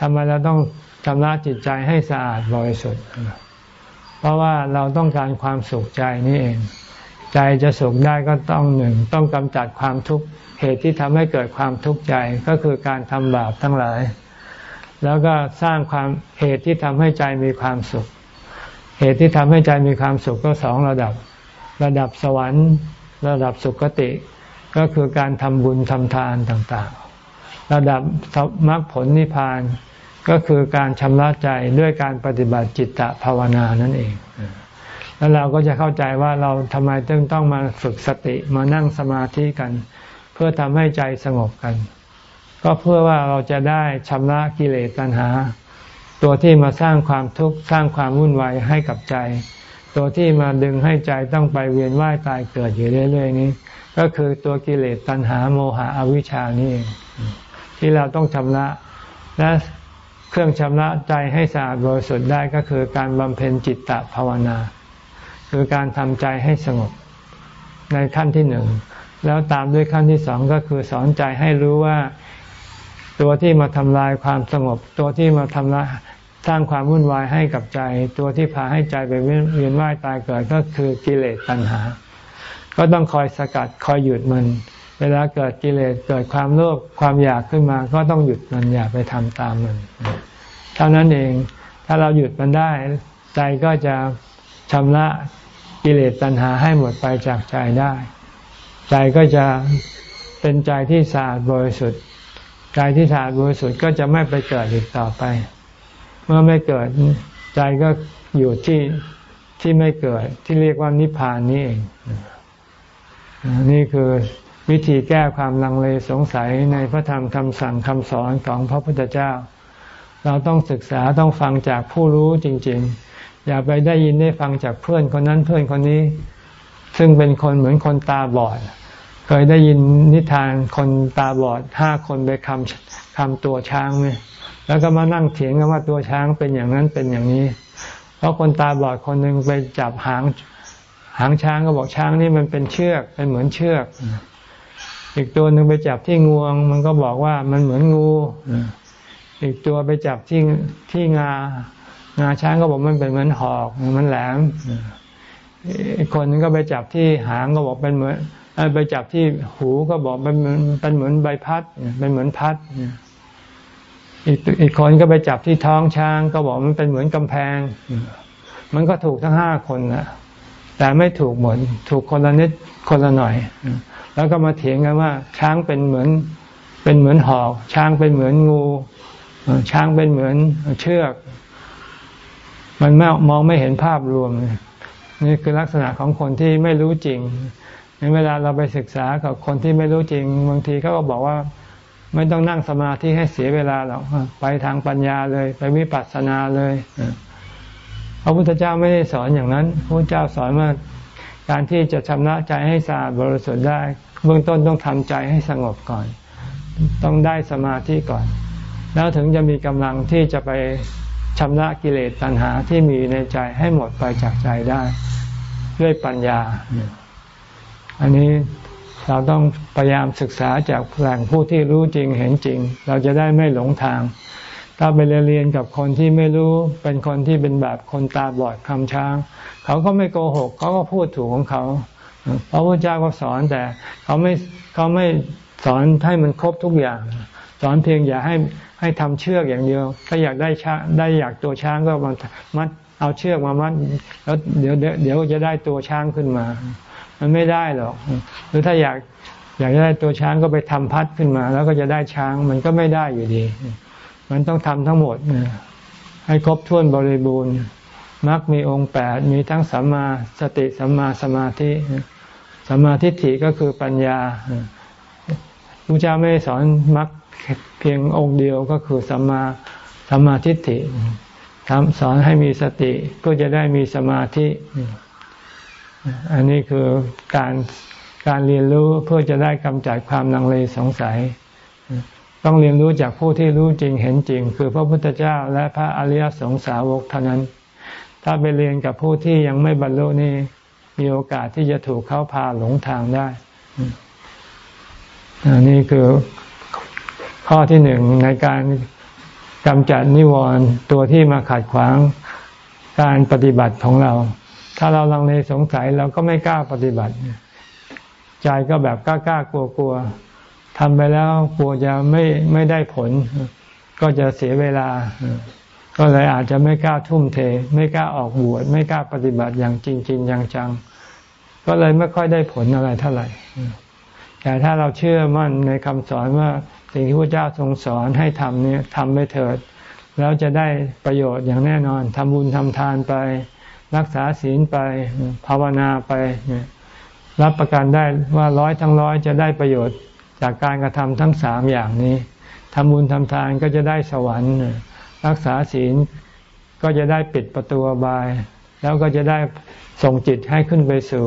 Speaker 1: ทำไมเราต้องชำระจิตใจให้สะอาดบริสุทธิ์เพราะว่าเราต้องการความสุขใจนี่เอง ใจจะสุขได้ก็ต้องหนึ่งต้องกำจัดความทุกข์เหตุที่ทำให้เกิดความทุกข์ใจก็คือการทำบาปทั้งหลาย แล้วก็สร้างความเหตุที่ทำให้ใจมีความสุข เหตุที่ทำให้ใจมีความสุขก็สองระดับ ระดับสวรรค์ ระดับสุคติ ก็คือการทำบุญทำทานต่างๆ ระดับมรรคผลนิพพานก็คือการชำระใจด้วยการปฏิบัติจิตตภาวนานั่นเอง แล้วเราก็จะเข้าใจว่าเราทำไมต้องต้องมาฝึกสติมานั่งสมาธิกัน เพื่อทำให้ใจสงบกัน ก็เพื่อว่าเราจะได้ชำระกิเลสตัณหา ตัวที่มาสร้างความทุกข์สร้างความวุ่นวายให้กับใจ ตัวที่มาดึงให้ใจต้องไปเวียนว่ายตายเกิดอยู่เรื่อยๆนี้ ก็คือตัวกิเลสตัณหาโมหะอวิชชานี่ที่เราต้องชำระและเครื่องชำระใจให้สะอาดบริสุทธิ์ได้ก็คือการบำเพ็ญจิตตภาวนา คือการทำใจให้สงบในขั้นที่หนึ่ง แล้วตามด้วยขั้นที่สองก็คือสอนใจให้รู้ว่าตัวที่มาทำลายความสงบ ตัวที่มาทำลายสร้างความวุ่นวายให้กับใจ ตัวที่พาให้ใจไปเวียนว่ายตายเกิดก็คือกิเลสตัณหา ก็ต้องคอยสกัดคอยหยุดมัน เวลาเกิดกิเลสเกิดความโลภความอยากขึ้นมา ก็ต้องหยุดมันอย่าไปทำตามมัน เท่านั้นเองถ้าเราหยุดมันได้ ใจก็จะ ชำระกิเลสตัณหาให้หมดไปจากใจได้ ใจก็จะเป็นใจที่สะอาดบริสุทธิ์ใจที่สะอาดบริสุทธิ์ก็จะไม่ไปเกิดอีกต่อไป เมื่อไม่เกิดใจก็อยู่ที่ที่ไม่เกิดที่เรียกว่านิพพานนี่เอง นี่คือวิธีแก้ความลังเลสงสัยในพระธรรมคำสั่งคำสอนของพระพุทธเจ้า เราต้องศึกษาต้องฟังจากผู้รู้จริง ๆ อย่าไปได้ยินได้ฟังจากเพื่อนคนนั้นเพื่อนคนนี้ ซึ่งเป็นคนเหมือนคนตาบอด เคยได้ยินนิทานคนตาบอดห้าคนไปคำคำตัวช้างไหมแล้วก็มานั่งเถียงกันว่าตัวช้างเป็นอย่างนั้นเป็นอย่างนี้ เพราะคนตาบอดคนหนึ่งไปจับหางหางช้างก็บอกช้างนี่มันเป็นเชือกเป็นเหมือนเชือก อีกตัวหนึ่งไปจับที่งวง มันก็บอกว่ามันเหมือนงู อีกตัวไปจับที่ที่งา งาช้างก็บอกมันเป็นเหมือนหอกมันแหลมคนนึงก็ไปจับที่หางก็บอกเป็นเหมือนไปจับที่หูก็บอกเป็นเป็นเหมือนใบพัดเป็นเหมือนพัดอีกอีกคนก็ไปจับที่ท้องช้าง ก็บอกมันเป็นเหมือนกำแพง มันก็ถูกทั้งห้าคนนะแต่ไม่ถูกหมดถูกคนละนิดคนละหน่อย แล้วก็มาเถียงกันว่า ช้างเป็นเหมือน เป็นเหมือนหอก ช้างเป็นเหมือนงู ช้างเป็นเหมือนเชือก มันไม่มองไม่เห็นภาพรวม นี่คือลักษณะของคนที่ไม่รู้จริงในเวลาเราไปศึกษากับคนที่ไม่รู้จริง บางทีเขาก็บอกว่าไม่ต้องนั่งสมาธิให้เสียเวลาหรอกไปทางปัญญาเลย ไปวิปัสสนาเลยพระพุทธเจ้าไม่ได้สอนอย่างนั้นพระพุทธเจ้าสอนว่าการที่จะชำระใจให้สะอาดบริสุทธิ์ได้ เบื้องต้นต้องทำใจให้สงบก่อน ต้องได้สมาธิก่อน แล้วถึงจะมีกำลังที่จะไป ชำระกิเลสตัณหาที่มีในใจให้หมดไปจากใจได้ด้วยปัญญา อันนี้เราต้องพยายามศึกษาจากแหล่งผู้ที่รู้จริงเห็นจริง เราจะได้ไม่หลงทาง ถ้าไปเรียนกับคนที่ไม่รู้เป็นคนที่เป็นแบบคนตาบอดคำช้าง เขาก็ไม่โกหก เขาก็พูดถูกของเขาพระพุทธเจ้าก็สอนแต่เขาไม่เขาไม่สอนให้มันครบทุกอย่าง สอนเพียงอย่าให้ ให้ทำเชือกอย่างเดียว ถ้าอยากได้ช้างได้อยากตัวช้างก็มามัดเอาเชือกมามัดแล้วเดี๋ยวเดี๋ยวจะได้ตัวช้างขึ้นมา มันไม่ได้หรอก หรือถ้าอยากอยากได้ตัวช้างก็ไปทำพัดขึ้นมา แล้วก็จะได้ช้างมันก็ไม่ได้อยู่ดี มันต้องทำทั้งหมดให้ครบถ้วนบริบูรณ์มักมีองค์แปดมีทั้งสัมมาสติสัมมาสมาธิสัมมาทิฏฐิก็คือปัญญาพระเจ้าไม่สอนมัก เพียงองค์เดียวก็คือสัมมาสัมมาทิฏฐิสอนให้มีสติเพื่อจะได้มีสมาธิ อันนี้คือการการเรียนรู้เพื่อจะได้กำจัดความลังเลสงสัย ต้องเรียนรู้จากผู้ที่รู้จริงเห็นจริง คือพระพุทธเจ้าและพระอริยสงสาวกเท่านั้น ถ้าไปเรียนกับผู้ที่ยังไม่บรรลุนี่มีโอกาสที่จะถูกเขาพาหลงทางได้อันนี้คือ ข้อที่หนึ่งในการกำจัดนิวรณ์ตัวที่มาขัดขวางการปฏิบัติของเรา ถ้าเราลังเลสงสัยเราก็ไม่กล้าปฏิบัติ ใจก็แบบกล้ากล้ากลัวกลัวทำไปแล้วกลัวจะไม่ไม่ได้ผล ก็จะเสียเวลา ก็เลยอาจจะไม่กล้าทุ่มเท ไม่กล้าออกบวชไม่กล้าปฏิบัติอย่างจริงจริงจัง ก็เลยไม่ค่อยได้ผลอะไรเท่าไหร่แต่ถ้าเราเชื่อมั่นในคำสอนว่า สิ่งที่พระเจ้าทรงสอนให้ทำเนี่ยทำไปเถิด แล้วจะได้ประโยชน์อย่างแน่นอนทำบุญทำทานไป รักษาศีลไปภาวนาไป รับประกันได้ว่าร้อยทั้งร้อยจะได้ประโยชน์จากการกระทำทั้งสามอย่างนี้ทำบุญทำทานก็จะได้สวรรค์ รักษาศีลก็จะได้ปิดประตูบาย แล้วก็จะได้ส่งจิตให้ขึ้นไปสู่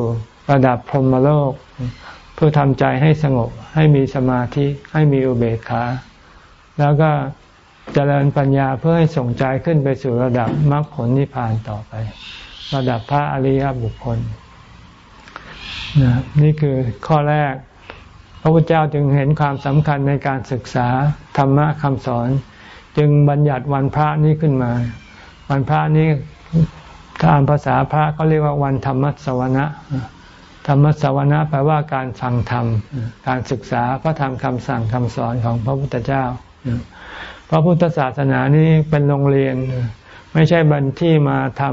Speaker 1: ระดับพรหมโลก พื่อทำใจให้สงบให้มีสมาธิให้มีอุเบกขา แล้วก็เจริญปัญญาเพื่อให้ส่งใจขึ้นไปสู่ระดับมรรคผลนิพพานต่อไป ระดับพระอริยบุคคลนะนี่คือข้อแรก พระพุทธเจ้าจึงเห็นความสำคัญในการศึกษาธรรมะคำสอน จึงบัญญัติวันพระนี้ขึ้นมา วันพระนี้ตามภาษาพระก็เรียกว่าวันธรรมสวนะ ธรรมสวนะแปลว่าการฟังธรรม การศึกษาพระธรรมคำสั่งคำสอนของพระพุทธเจ้า พระพุทธศาสนานี้เป็นโรงเรียน ไม่ใช่บันที่มาท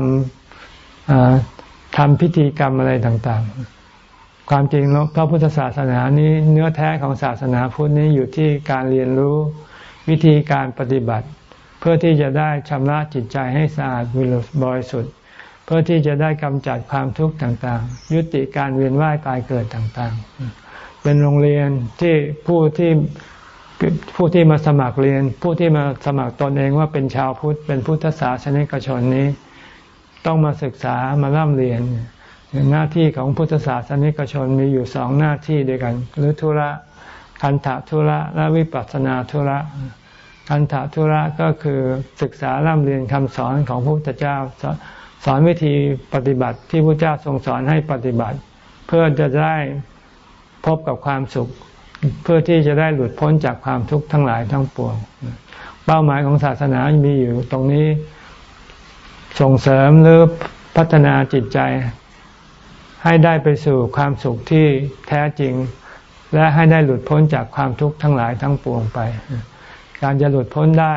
Speaker 1: ำทำพิธีกรรมอะไรต่าง ๆ ความจริงพระพุทธศาสนานี้เนื้อแท้ของศาสนาพุทธนี้อยู่ที่การเรียนรู้วิธีการปฏิบัติ เพื่อที่จะได้ชำระจิตใจให้สะอาดบริสุทธิ์ เพื่อที่จะได้กำจัดความทุกข์ต่างๆ ยุติการเวียนว่ายตายเกิดต่างๆ เป็นโรงเรียนที่ผู้ที่ผู้ที่มาสมัครเรียน ผู้ที่มาสมัครตนเองว่าเป็นชาวพุทธเป็นพุทธศาสนิกชนนี้ ต้องมาศึกษามาร่ำเรียน หน้าที่ของพุทธศาสนิกชนมีอยู่สองหน้าที่ด้วยกัน หรือธุระคันธทุระและวิปัสสนาธุระคันธทุระก็คือศึกษาร่ำเรียนคำสอนของพระพุทธเจ้า สอนวิธีปฏิบัติที่พระเจ้าทรงสอนให้ปฏิบัติ เพื่อจะได้พบกับความสุข เพื่อที่จะได้หลุดพ้นจากความทุกข์ทั้งหลายทั้งปวง เป้าหมายของศาสนามีอยู่ตรงนี้ส่งเสริมหรือพัฒนาจิตใจ ให้ได้ไปสู่ความสุขที่แท้จริง และให้ได้หลุดพ้นจากความทุกข์ทั้งหลายทั้งปวงไป การจะหลุดพ้นได้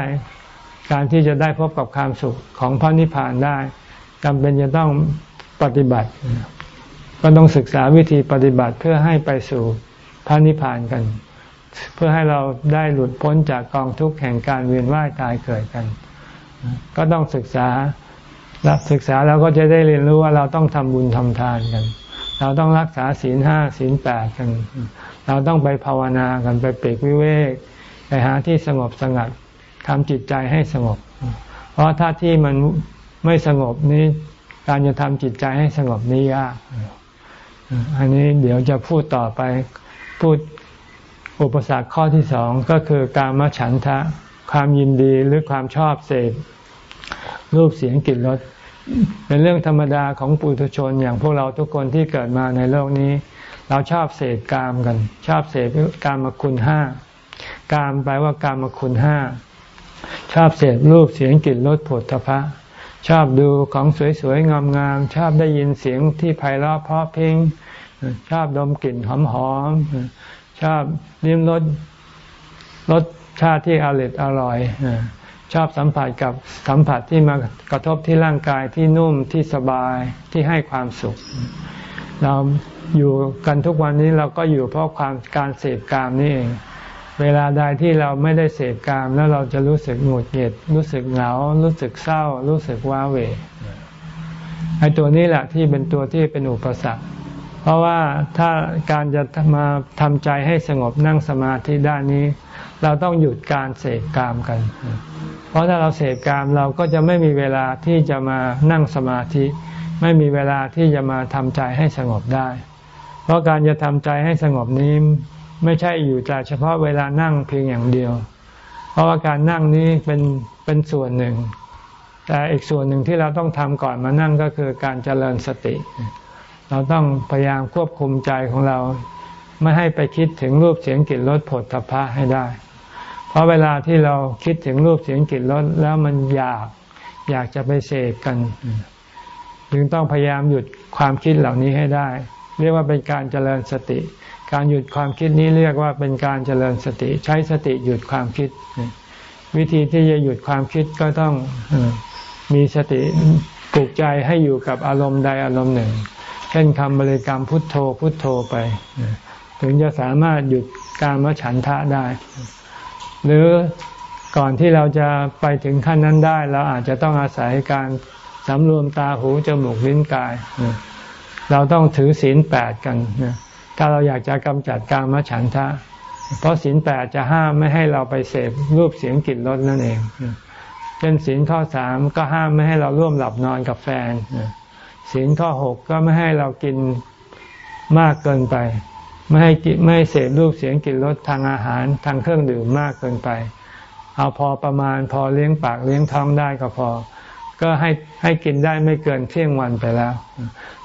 Speaker 1: การที่จะได้พบกับความสุขของพระนิพพานได้ จำเป็นจะต้องปฏิบัติ ก็ต้องศึกษาวิธีปฏิบัติเพื่อให้ไปสู่พระนิพพานกัน เพื่อให้เราได้หลุดพ้นจากกองทุกข์แห่งการเวียนว่ายตายเกิดกัน ก็ต้องศึกษารับศึกษาแล้วก็จะได้เรียนรู้ว่าเราต้องทำบุญทำทานกัน เราต้องรักษาศีลห้าศีลแปดกัน เราต้องไปภาวนากันไปเปรกวิเวกไปหาที่สงบสงัดทำจิตใจให้สงบ เพราะถ้าที่มัน ไม่สงบนี้ การจะทำจิตใจให้สงบนี้ยากอันนี้เดี๋ยวจะพูดต่อไปพูดอุปสรรคข้อที่สองก็คือการมาฉันทะ ความยินดีหรือความชอบเสพรูปเสียงกลิ่นรสเป็นเรื่องธรรมดาของปุถุชนอย่างพวกเราทุกคนที่เกิดมาในโลกนี้ เราชอบเสพกามกัน ชอบเสพกามคุณห้ากามแปลว่ากามคุณห้าชอบเสพรูปเสียงกลิ่นรสผลทพะ ชอบดูของสวยๆ งามๆ ชอบได้ยินเสียงที่ไพเราะเพราะเพลงชอบดมกลิ่นหอมๆ ชอบลิ้มรสรสชาติที่อร่อยอร่อย ชอบสัมผัสกับสัมผัสที่มากระทบที่ร่างกายที่นุ่มที่สบายที่ให้ความสุข เราอยู่กันทุกวันนี้เราก็อยู่เพราะความการเสพกามนี่เอง เวลาใดที่เราไม่ได้เสพกามแล้วเราจะรู้สึกหงุดหงิดรู้สึกเหงา รู้สึกเศร้า รู้สึกว้าเหวไอ้ตัวนี้แหละที่เป็นตัวที่เป็นอุปสรรค เพราะว่าถ้าการจะมาทำใจให้สงบนั่งสมาธิด้านนี้ เราต้องหยุดการเสพกามกัน เพราะถ้าเราเสพกามเราก็จะไม่มีเวลาที่จะมานั่งสมาธิ ไม่มีเวลาที่จะมาทำใจให้สงบได้ เพราะการจะทำใจให้สงบนี้ ไม่ใช่อยู่แต่เฉพาะเวลานั่งเพียงอย่างเดียว เพราะว่าการนั่งนี้เป็นเป็นส่วนหนึ่ง แต่อีกส่วนหนึ่งที่เราต้องทำก่อนมานั่งก็คือการเจริญสติ เราต้องพยายามควบคุมใจของเรา ไม่ให้ไปคิดถึงรูปเสียงกลิ่นรสผลทพะให้ได้ เพราะเวลาที่เราคิดถึงรูปเสียงกลิ่นรสแล้วมันอยากอยากจะไปเสพกันจึงต้องพยายามหยุดความคิดเหล่านี้ให้ได้ เรียกว่าเป็นการเจริญสติ การหยุดความคิดนี้เรียกว่าเป็นการเจริญสติใช้สติหยุดความคิด วิธีที่จะหยุดความคิดก็ต้องมีสติปลุกใจให้อยู่กับอารมณ์ใดอารมณ์หนึ่ง เช่นคำบริกรรมพุทโธพุทโธไป ถึงจะสามารถหยุดการมฉันทะได้ หรือก่อนที่เราจะไปถึงขั้นนั้นได้ เราอาจจะต้องอาศัยการสำรวมตาหูจมูกลิ้นกาย เราต้องถือศีลแปดกัน ถ้าเราอยากจะกำจัดการมฉันทะ เพราะศีลแปดจะห้ามไม่ให้เราไปเสพรูปเสียงกลิ่นรสนั่นเองเช่นศีลข้อสามก็ห้ามไม่ให้เราร่วมหลับนอนกับแฟนศีลข้อหกก็ไม่ให้เรากินมากเกินไป ไม่ให้ไม่ให้เสพรูปเสียงกลิ่นรสทางอาหารทางเครื่องดื่มมากเกินไป เอาพอประมาณพอเลี้ยงปากเลี้ยงท้องได้ก็พอ ก็ให้ให้กินได้ไม่เกินเที่ยงวันไปแล้ว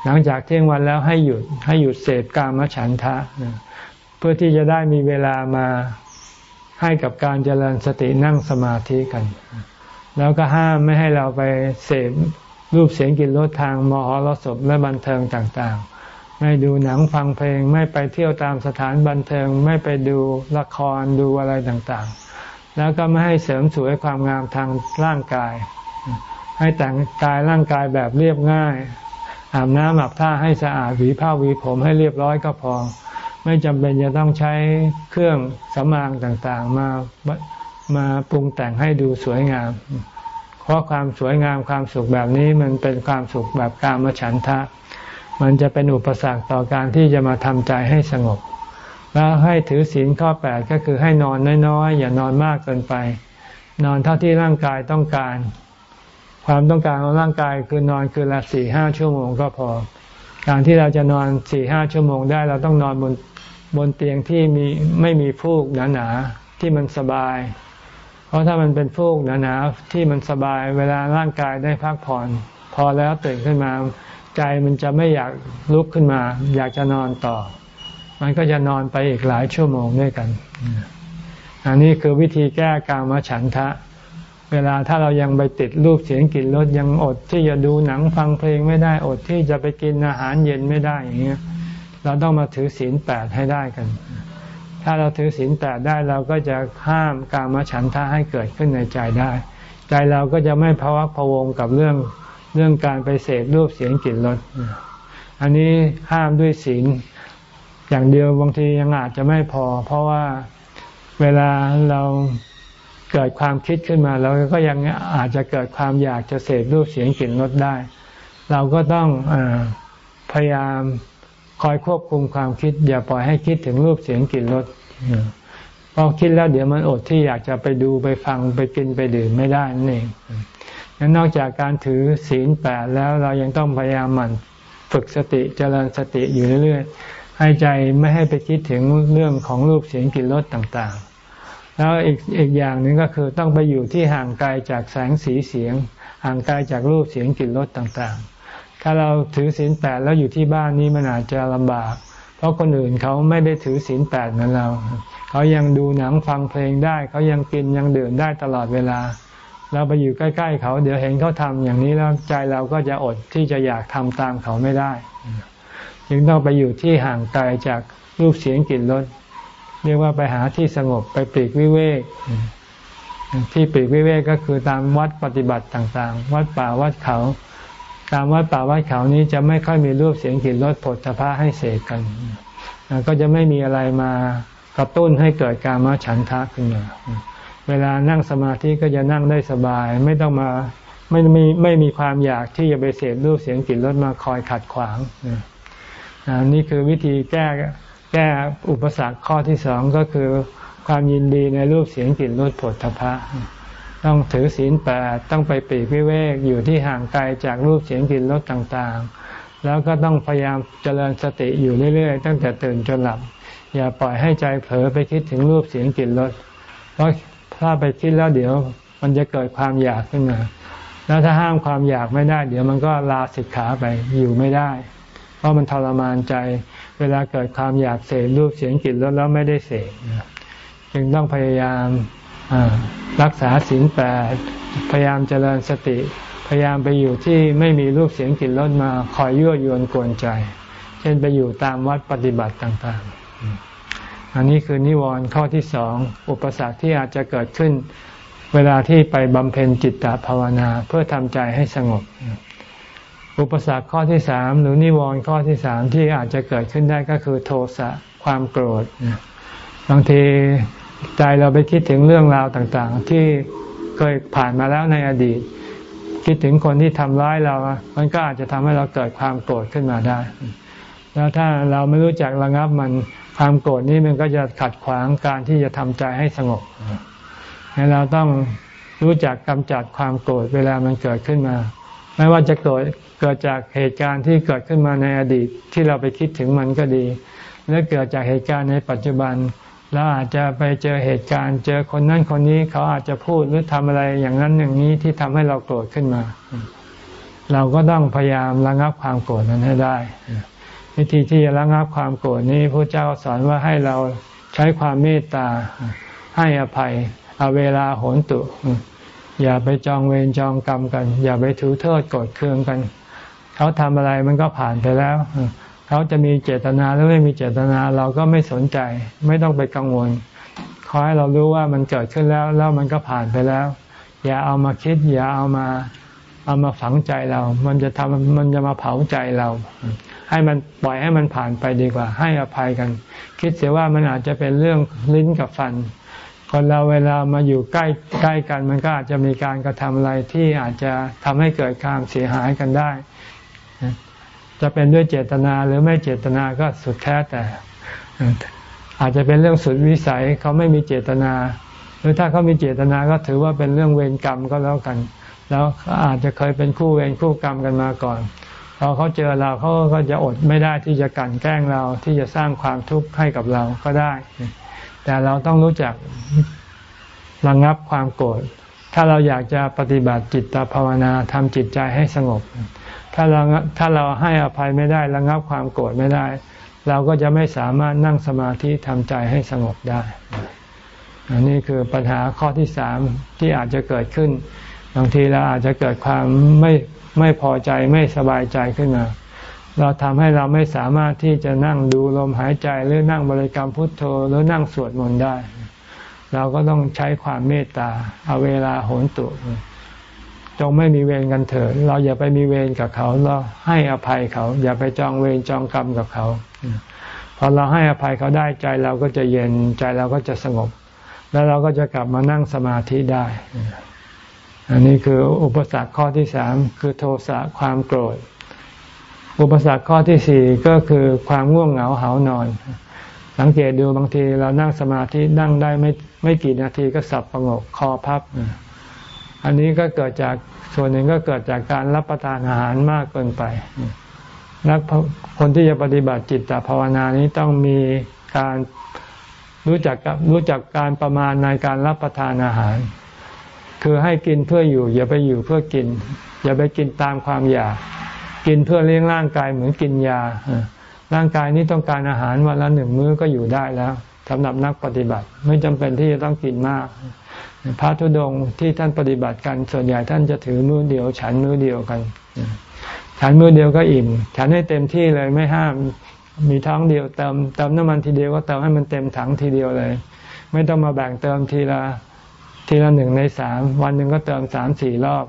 Speaker 1: หลังจากเที่ยงวันแล้วให้หยุดให้หยุดเสพกามฉันทะ เพื่อที่จะได้มีเวลามาให้กับการเจริญสตินั่งสมาธิกัน แล้วก็ห้ามไม่ให้เราไปเสพรูปเสียงกลิ่นรสทางมหรสพและบันเทิงต่างๆ ไม่ดูหนังฟังเพลง ไม่ไปเที่ยวตามสถานบันเทิง ไม่ไปดูละครดูอะไรต่างๆ แล้วก็ไม่ให้เสริมสวยความงามทางร่างกาย ให้แต่งกายร่างกายแบบเรียบง่าย อาบน้ำอาบท่าให้สะอาดหวีผ้าหวีผมให้เรียบร้อยก็พอ ไม่จำเป็นจะต้องใช้เครื่องสำอางต่างๆ มามาปรุงแต่งให้ดูสวยงาม เพราะความสวยงามความสุขแบบนี้มันเป็นความสุขแบบกามฉันทะ มันจะเป็นอุปสรรคต่อการที่จะมาทำใจให้สงบ แล้วให้ถือศีลข้อแปดก็คือให้นอนน้อยๆ อย่านอนมากเกินไป นอนเท่าที่ร่างกายต้องการ ความต้องการของร่างกายคือนอนคือละสี่ห้าชั่วโมงก็พอ การที่เราจะนอนสี่ห้าชั่วโมงได้ เราต้องนอนบนบนเตียงที่มีไม่มีฟูกหนาๆที่มันสบาย เพราะถ้ามันเป็นฟูกหนาๆที่มันสบาย เวลาร่างกายได้พักผ่อน พอแล้วตื่นขึ้นมาใจมันจะไม่อยากลุกขึ้นมา อยากจะนอนต่อ มันก็จะนอนไปอีกหลายชั่วโมงด้วยกัน อันนี้คือวิธีแก้กามฉันทะ เวลาถ้าเรายังไปติดรูปเสียงกลิ่นรสยังอดที่จะดูหนังฟังเพลงไม่ได้อดที่จะไปกินอาหารเย็นไม่ได้อย่างเงี้ยเราต้องมาถือศีลแปดให้ได้กัน ถ้าเราถือศีลแปดได้เราก็จะห้ามกามฉันทะให้เกิดขึ้นในใจได้ ใจเราก็จะไม่ภาวะพวงกับเรื่องเรื่องการไปเสพรูปเสียงกลิ่นรสอันนี้ห้ามด้วยศีลอย่างเดียวบางทียังอาจจะไม่พอ เพราะว่าเวลาเรา เกิดความคิดขึ้นมาเราก็ยังอาจจะเกิดความอยากจะเสพรูปเสียงกลิ่นรสได้ เราก็ต้องอพยายามคอยควบคุมความคิด อย่าปล่อยให้คิดถึงรูปเสียงกลิ่นรสพอคิดแล้วเดี๋ยวมันอดที่อยากจะไปดูไปฟังไปกินไปดื่มไม่ได้นั่นเองงั้นนอกจากการถือศีลแปดแล้วเรายังต้องพยายามหมั่นฝึกสติเจริญสติอยู่เรื่อยๆให้ใจไม่ให้ไปคิดถึงเรื่องของรูปเสียงกลิ่นรสต่างๆ แล้วอีกอีกอย่างหนึ่งก็คือต้องไปอยู่ที่ห่างไกลจากแสงสีเสียง ห่างไกลจากรูปเสียงกลิ่นรสต่างๆ ถ้าเราถือศีลแปดแล้วอยู่ที่บ้านนี้มันอาจจะลำบาก เพราะคนอื่นเขาไม่ได้ถือศีลแปดเหมือนเรา เขายังดูหนังฟังเพลงได้ เขายังกินยังดื่มได้ตลอดเวลา เราไปอยู่ใกล้ ๆ เขาเดี๋ยวเห็นเขาทำอย่างนี้แล้วใจเราก็จะอดที่จะอยากทำตามเขาไม่ได้ จึงต้องไปอยู่ที่ห่างไกลจากรูปเสียงกลิ่นรส เรียกว่าไปหาที่สงบไปปลีกวิเวก ที่ปลีกวิเวกก็คือตามวัดปฏิบัติต่างๆ วัดป่าวัดเขา ตามวัดป่าวัดเขานี้จะไม่ค่อยมีรูปเสียงกลิ่นรสผลพระให้เสกกัน ก็จะไม่มีอะไรมากระตุ้นให้เกิดการมาฉันทะขึ้นมาเวลานั่งสมาธิก็จะนั่งได้สบาย ไม่ต้องมาไม่มีไม่มีความอยากที่จะไปเสพรูปเสียงกลิ่นรสมาคอยขัดขวางนี่คือวิธีแก้ แก้อุปสรรคข้อที่สองก็คือความยินดีในรูปเสียงกลิ่นรสผลพะ ต้องถือศีลแปดต้องไปปีกวิเวกอยู่ที่ห่างไกลจากรูปเสียงกลิ่นรสต่างๆ แล้วก็ต้องพยายามเจริญสติอยู่เรื่อยๆ ตั้งแต่ตื่นจนหลับ อย่าปล่อยให้ใจเผลอไปคิดถึงรูปเสียงกลิ่นรสเพราะถ้าไปคิดแล้วเดี๋ยว มันจะเกิดความอยากขึ้นมาแล้วถ้าห้ามความอยากไม่ได้ เดี๋ยวมันก็ลาสิกขาไปอยู่ไม่ได้ เพราะมันทรมานใจ เวลาเกิดความอยากเสพรูปเสียงกลิ่นรสแล้วไม่ได้เสพจึงต้องพยายามรักษาศีลแปดพยายามเจริญสติ พยายามไปอยู่ที่ไม่มีรูปเสียงกลิ่นรสมาคอยยั่วยวนกวนใจ เช่นไปอยู่ตามวัดปฏิบัติต่างๆ อันนี้คือนิวรณ์ข้อที่สองอุปสรรคที่อาจจะเกิดขึ้น เวลาที่ไปบำเพ็ญจิตตภาวนาเพื่อทำใจให้สงบ อุปสรรคข้อที่สามหรือนิวรณ์ข้อที่สามที่อาจจะเกิดขึ้นได้ก็คือโทสะความโกรธบางทีใจเราไปคิดถึงเรื่องราวต่างๆ ที่เคยผ่านมาแล้วในอดีต คิดถึงคนที่ทำร้ายเรา มันก็อาจจะทำให้เราเกิดความโกรธขึ้นมาได้ แล้วถ้าเราไม่รู้จักระงับมันความโกรธนี้มันก็จะขัดขวางการที่จะทำใจให้สงบเราต้องรู้จักกำจัดความโกรธเวลามันเกิดขึ้นมา ไม่ว่าจะเกิดเกิดจากเหตุการณ์ที่เกิดขึ้นมาในอดีตที่เราไปคิดถึงมันก็ดีหรือเกิดจากเหตุการณ์ในปัจจุบันเราอาจจะไปเจอเหตุการณ์เจอคนนั้นคนนี้เขาอาจจะพูดหรือทำอะไรอย่างนั้นอย่างนี้ที่ทำให้เราโกรธขึ้นมา เราก็ต้องพยายามระงับความโกรธนั้นให้ได้ วิธีที่จะระงับความโกรธนี้พระเจ้าสอนว่าให้เราใช้ความเมตตาให้อภัย เอาเวลาโหนตุ อย่าไปจองเวรจองกรรมกัน อย่าไปถือโทษโกรธเคืองกัน เขาทำอะไรมันก็ผ่านไปแล้ว เขาจะมีเจตนาหรือไม่มีเจตนาเราก็ไม่สนใจ ไม่ต้องไปกังวล ขอให้เรารู้ว่ามันเกิดขึ้นแล้วแล้วมันก็ผ่านไปแล้ว อย่าเอามาคิด อย่าเอามาเอามาฝังใจเรา มันจะทำมันจะมาเผาใจเรา ให้มันปล่อยให้มันผ่านไปดีกว่า ให้อภัยกัน คิดเสียว่ามันอาจจะเป็นเรื่องลิ้นกับฟัน คนเราเวลามาอยู่ใกล้ใกล้กัน มันก็อาจจะมีการกระทำอะไรที่อาจจะทำให้เกิดความเสียหายกันได้ จะเป็นด้วยเจตนาหรือไม่เจตนาก็สุดแท้แต่ อาจจะเป็นเรื่องสุดวิสัยเขาไม่มีเจตนา หรือถ้าเขามีเจตนาก็ถือว่าเป็นเรื่องเวรกรรมก็แล้วกัน แล้วอาจจะเคยเป็นคู่เวรคู่กรรมกันมาก่อนพอเขาเจอเราเขาก็จะอดไม่ได้ที่จะกันแกล้งเราที่จะสร้างความทุกข์ให้กับเราก็ได้ แต่เราต้องรู้จักระงงับความโกรธ ถ้าเราอยากจะปฏิบัติจิตตภาวนาทำจิตใจให้สงบ ถ้าเราถ้าเราให้อภัยไม่ได้ระงับความโกรธไม่ได้ เราก็จะไม่สามารถนั่งสมาธิทำใจให้สงบได้ อันนี้คือปัญหาข้อที่สามที่อาจจะเกิดขึ้น บางทีเราอาจจะเกิดความไม่ไม่พอใจไม่สบายใจขึ้นมา เราทำให้เราไม่สามารถที่จะนั่งดูลมหายใจหรือนั่งบริกรรมพุทโธหรือนั่งสวดมนต์ได้ เราก็ต้องใช้ความเมตตาเอาเวลาโหนตุจงไม่มีเวรกันเถิดเราอย่าไปมีเวรกับเขาเราให้อภัยเขา อย่าไปจองเวรจองกรรมกับเขาพอเราให้อภัยเขาได้ใจเราก็จะเย็นใจเราก็จะสงบ แล้วเราก็จะกลับมานั่งสมาธิได้ อันนี้คืออุปสรรคข้อที่สามคือโทสะความโกรธ อุปสรรคข้อที่สี่ก็คือความง่วงเหงาเหานอน สังเกตดูบางทีเรานั่งสมาธินั่งได้ไม่ไม่กี่นาทีก็สับประงกคอพับ อันนี้ก็เกิดจากส่วนหนึ่งก็เกิดจากการรับประทานอาหารมากเกินไป นักคนที่จะปฏิบัติจิตตภาวนานี้ต้องมีการรู้จักรู้จักการประมาณในการรับประทานอาหาร คือให้กินเพื่ออยู่ อย่าไปอยู่เพื่อกิน อย่าไปกินตามความอยาก กินเพื่อเลี้ยงร่างกายเหมือนกินยา ร่างกายนี้ต้องการอาหารวันละหนึ่งมื้อก็อยู่ได้แล้วสำหรับนักปฏิบัติไม่จำเป็นที่จะต้องกินมาก พระธุดงที่ท่านปฏิบัติกันส่วนใหญ่ท่านจะถือมือเดียว ฉันมือเดียวกัน ฉันมือเดียวก็อิ่ม ฉันให้เต็มที่เลยไม่ห้ามมีท้องเดียวเติมเติมน้ำมันทีเดียวก็เติมให้มันเต็มถังทีเดียวเลย ไม่ต้องมาแบ่งเติมทีละทีละหนึ่งในสามวันหนึ่งก็เติมสามสี่รอบ